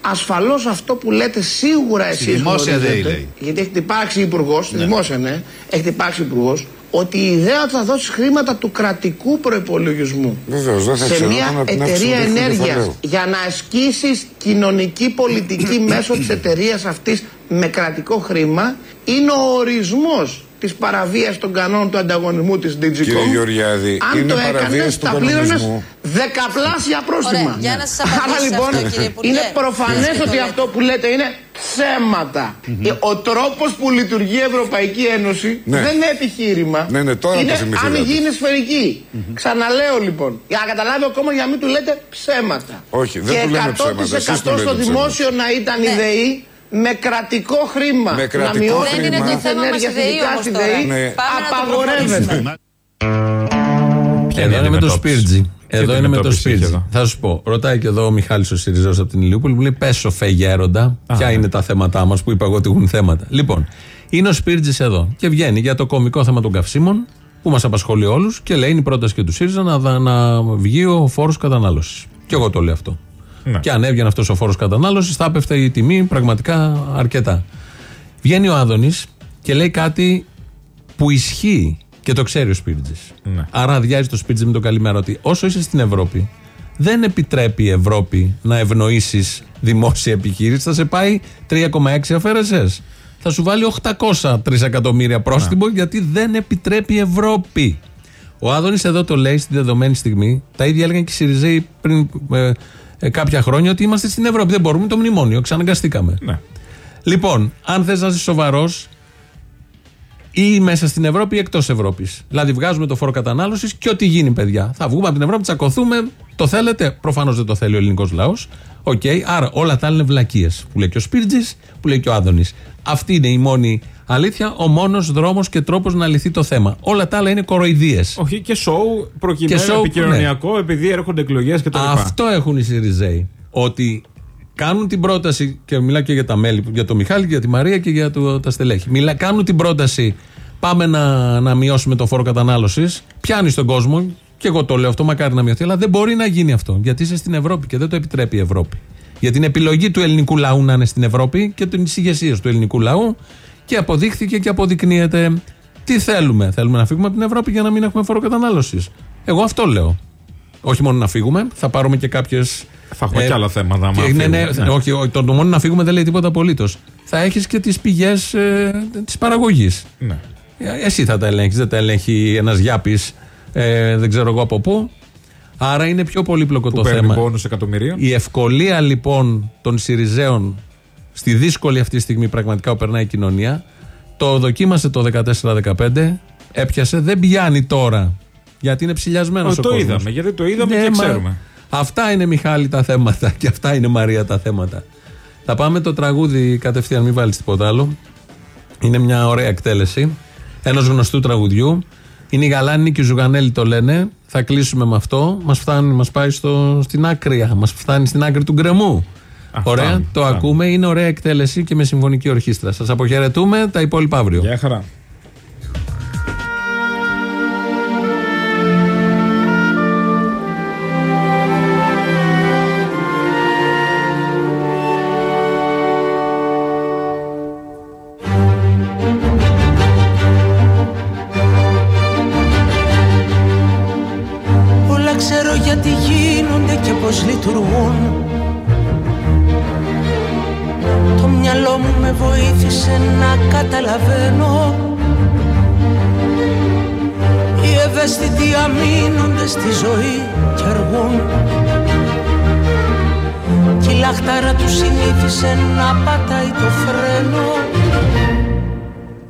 Ασφαλώς αυτό που λέτε σίγουρα Στη εσείς δημόσια ΔΕΗ, λέει. γιατί έχετε υπάρξει υπουργός, στη δημόσια ναι, έχετε υπάρξει υπουργός, ότι η ιδέα ότι θα δώσει χρήματα του κρατικού προπολογισμού Βεβαίως, δεν θα σε ξέρω μια να την αύξηση εταιρεία του ενέργειας κεφαλαίου. για να ασκήσεις κοινωνική πολιτική <clears throat> μέσω της εταιρείας αυτής με κρατικό χρήμα είναι ο ορισμός της παραβίαση των κανόνων του ανταγωνισμού της Digicom. Κύριε Γεωργιάδη, Αν είναι το έκανες, παραβίαση του θα πλήρωνες κανονισμού. δεκαπλάσια πρόστιμα. Ωραία, για να σας απαντήσω Άρα σε λοιπόν αυτό, κύριε Υπουργέ. είναι προφανές Ποιος ότι το αυτό που λέτε είναι ψέματα. Ε, Ο τρόπος που λειτουργεί η Ευρωπαϊκή Ένωση Ναι. δεν είναι επιχείρημα. Ναι, ναι, τώρα το είναι θυμηθήκατε. αν η γη είναι σφαιρική. Ξαναλέω λοιπόν, για να καταλάβει ο κόμμα για να μην του λέτε ψέματα. Όχι, δεν και του λέμε ψέματα, εσείς του 100% στο λέτε δημόσιο να ήταν η ΔΕΗ με κρατικό χρήμα. Με να κρατικό μειώσει Δεν είναι την το τιμή θέμα μας ενέργειας, η ΔΕΗ ειδικά όμως στη τώρα. ΔΕΗ, Ναι. Πάμε να το απαγορεύεται. Εδώ είναι με το αντιμετώπιση; Σπίρτζι. Ποια Εδώ είναι με το αντιμετώπιση έχει Σπίρτζι. εδώ; Θα σου πω. Ρωτάει και εδώ ο Μιχάλης ο Σιριζός από την Ηλιούπολη. Μου λέει: Πες σοφέ γέροντα, ποια ναι. είναι τα θέματα μας που είπα εγώ ότι έχουν θέματα. Λοιπόν, είναι ο Σπίρτζης εδώ και βγαίνει για το κομικό θέμα των καυσίμων που μας απασχολεί όλους και λέει: Είναι η πρόταση και του ΣΥΡΙΖΑ να, δα- να βγει ο φόρος κατανάλωσης. Και εγώ το λέω αυτό. Ναι. Και αν έβγαινε αυτός ο φόρος κατανάλωσης, θα έπεφτε η τιμή πραγματικά αρκετά. Βγαίνει ο Άδωνης και λέει κάτι που ισχύει και το ξέρει ο Σπίρτζης. Ναι. Άρα αδειάζει το Σπίρτζη με το καλημέρα ότι όσο είσαι στην Ευρώπη, δεν επιτρέπει η Ευρώπη να ευνοήσεις δημόσια επιχείρηση. Θα σε πάει 3,6 αφαίρεσες. Θα σου βάλει 800 τρισεκατομμύρια πρόστιμο γιατί δεν επιτρέπει η Ευρώπη. Ο Άδωνης εδώ το λέει στη δεδομένη στιγμή. Τα ίδια έλεγαν και οι Σιριζέοι πριν ε, ε, κάποια χρόνια ότι είμαστε στην Ευρώπη. Δεν μπορούμε το μνημόνιο. Ξαναγκαστήκαμε. Ναι. Λοιπόν, αν θες να είσαι σοβαρός, ή μέσα στην Ευρώπη ή εκτός Ευρώπης. Δηλαδή, βγάζουμε το φόρο κατανάλωσης και ό,τι γίνει, παιδιά. Θα βγούμε από την Ευρώπη, τσακωθούμε. Το θέλετε; Προφανώς δεν το θέλει ο ελληνικός λαός. Οκ. Άρα, όλα τα άλλα είναι βλακείες. Που λέει και ο Σπίρτζης, που λέει και ο Άδωνης. Αυτή είναι η μόνη αλήθεια, ο μόνος δρόμος και τρόπος να λυθεί το θέμα. Όλα τα άλλα είναι κοροϊδίες. Όχι και σοου προκειμένου Και show, επικοινωνιακό επειδή έρχονται εκλογές και τα λοιπά. Αυτό έχουν οι Σιριζέοι. Ότι κάνουν την πρόταση, και μιλάω και για τα μέλη, για τον Μιχάλη, για τη Μαρία και για το, τα στελέχη. Μιλά, κάνουν την πρόταση, πάμε να, να μειώσουμε το φόρο κατανάλωσης. Πιάνει τον κόσμο Και εγώ το λέω αυτό, μακάρι να μειωθεί, αλλά δεν μπορεί να γίνει αυτό. Γιατί είσαι στην Ευρώπη και δεν το επιτρέπει η Ευρώπη. Για την επιλογή του ελληνικού λαού να είναι στην Ευρώπη και τη ηγεσία του ελληνικού λαού και αποδείχθηκε και αποδεικνύεται. Τι θέλουμε, Θέλουμε να φύγουμε από την Ευρώπη για να μην έχουμε φόρο κατανάλωσης. Εγώ αυτό λέω. Όχι μόνο να φύγουμε, θα πάρουμε και κάποιες. Θα έχουμε και άλλα θέματα. άμα Και, ναι, ναι, φύγουμε. Ναι. Όχι, όχι, το, το μόνο να φύγουμε δεν λέει τίποτα απολύτως. Θα έχεις και τις πηγές ε, της παραγωγής. Ναι. Εσύ θα τα ελέγχεις, δεν τα ελέγχει ένας Γιάπης, ε, δεν ξέρω εγώ από πού. Άρα είναι πιο πολύπλοκο Που το παίρνει θέμα. πόνους εκατομμυρίων. Η ευκολία λοιπόν των Σιριζέων στη δύσκολη αυτή στιγμή πραγματικά που περνάει η κοινωνία το δοκίμασε το 14-15, έπιασε, δεν πιάνει τώρα. Γιατί είναι ψηλιασμένος Ω, ο το κόσμος. είδαμε, γιατί το είδαμε και μα- ξέρουμε. Αυτά είναι Μιχάλη τα θέματα <laughs> και αυτά είναι Μαρία τα θέματα. Θα πάμε το τραγούδι κατευθείαν, μην βάλεις τίποτα άλλο. Είναι μια ωραία εκτέλεση ενός γνωστού τραγουδιού. Είναι η Γαλάνη και η Ζουγανέλη το λένε. Θα κλείσουμε με αυτό. Μας φτάνει, μας πάει στο, στην άκρη. Μας φτάνει στην άκρη του γκρεμού. Ωραία, φτάνει, το φτάνει. ακούμε. Είναι ωραία εκτέλεση και με συμφωνική ορχήστρα. Σας αποχαιρετούμε. Τα υπόλοιπα αύριο. Γεια χαρά.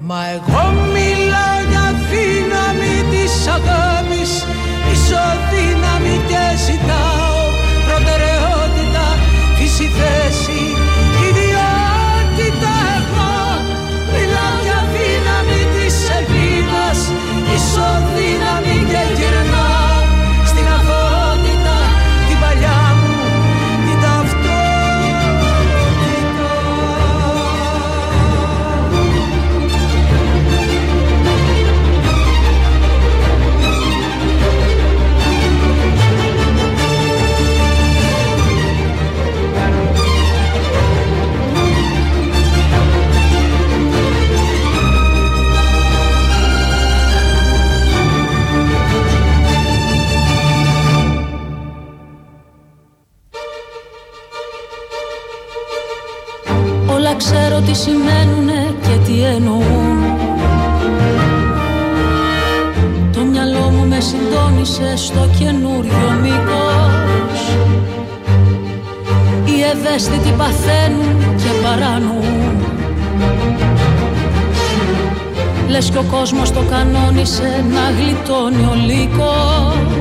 Μα Λες κι ο κόσμος το κανόνισε να γλιτώνει ο λύκος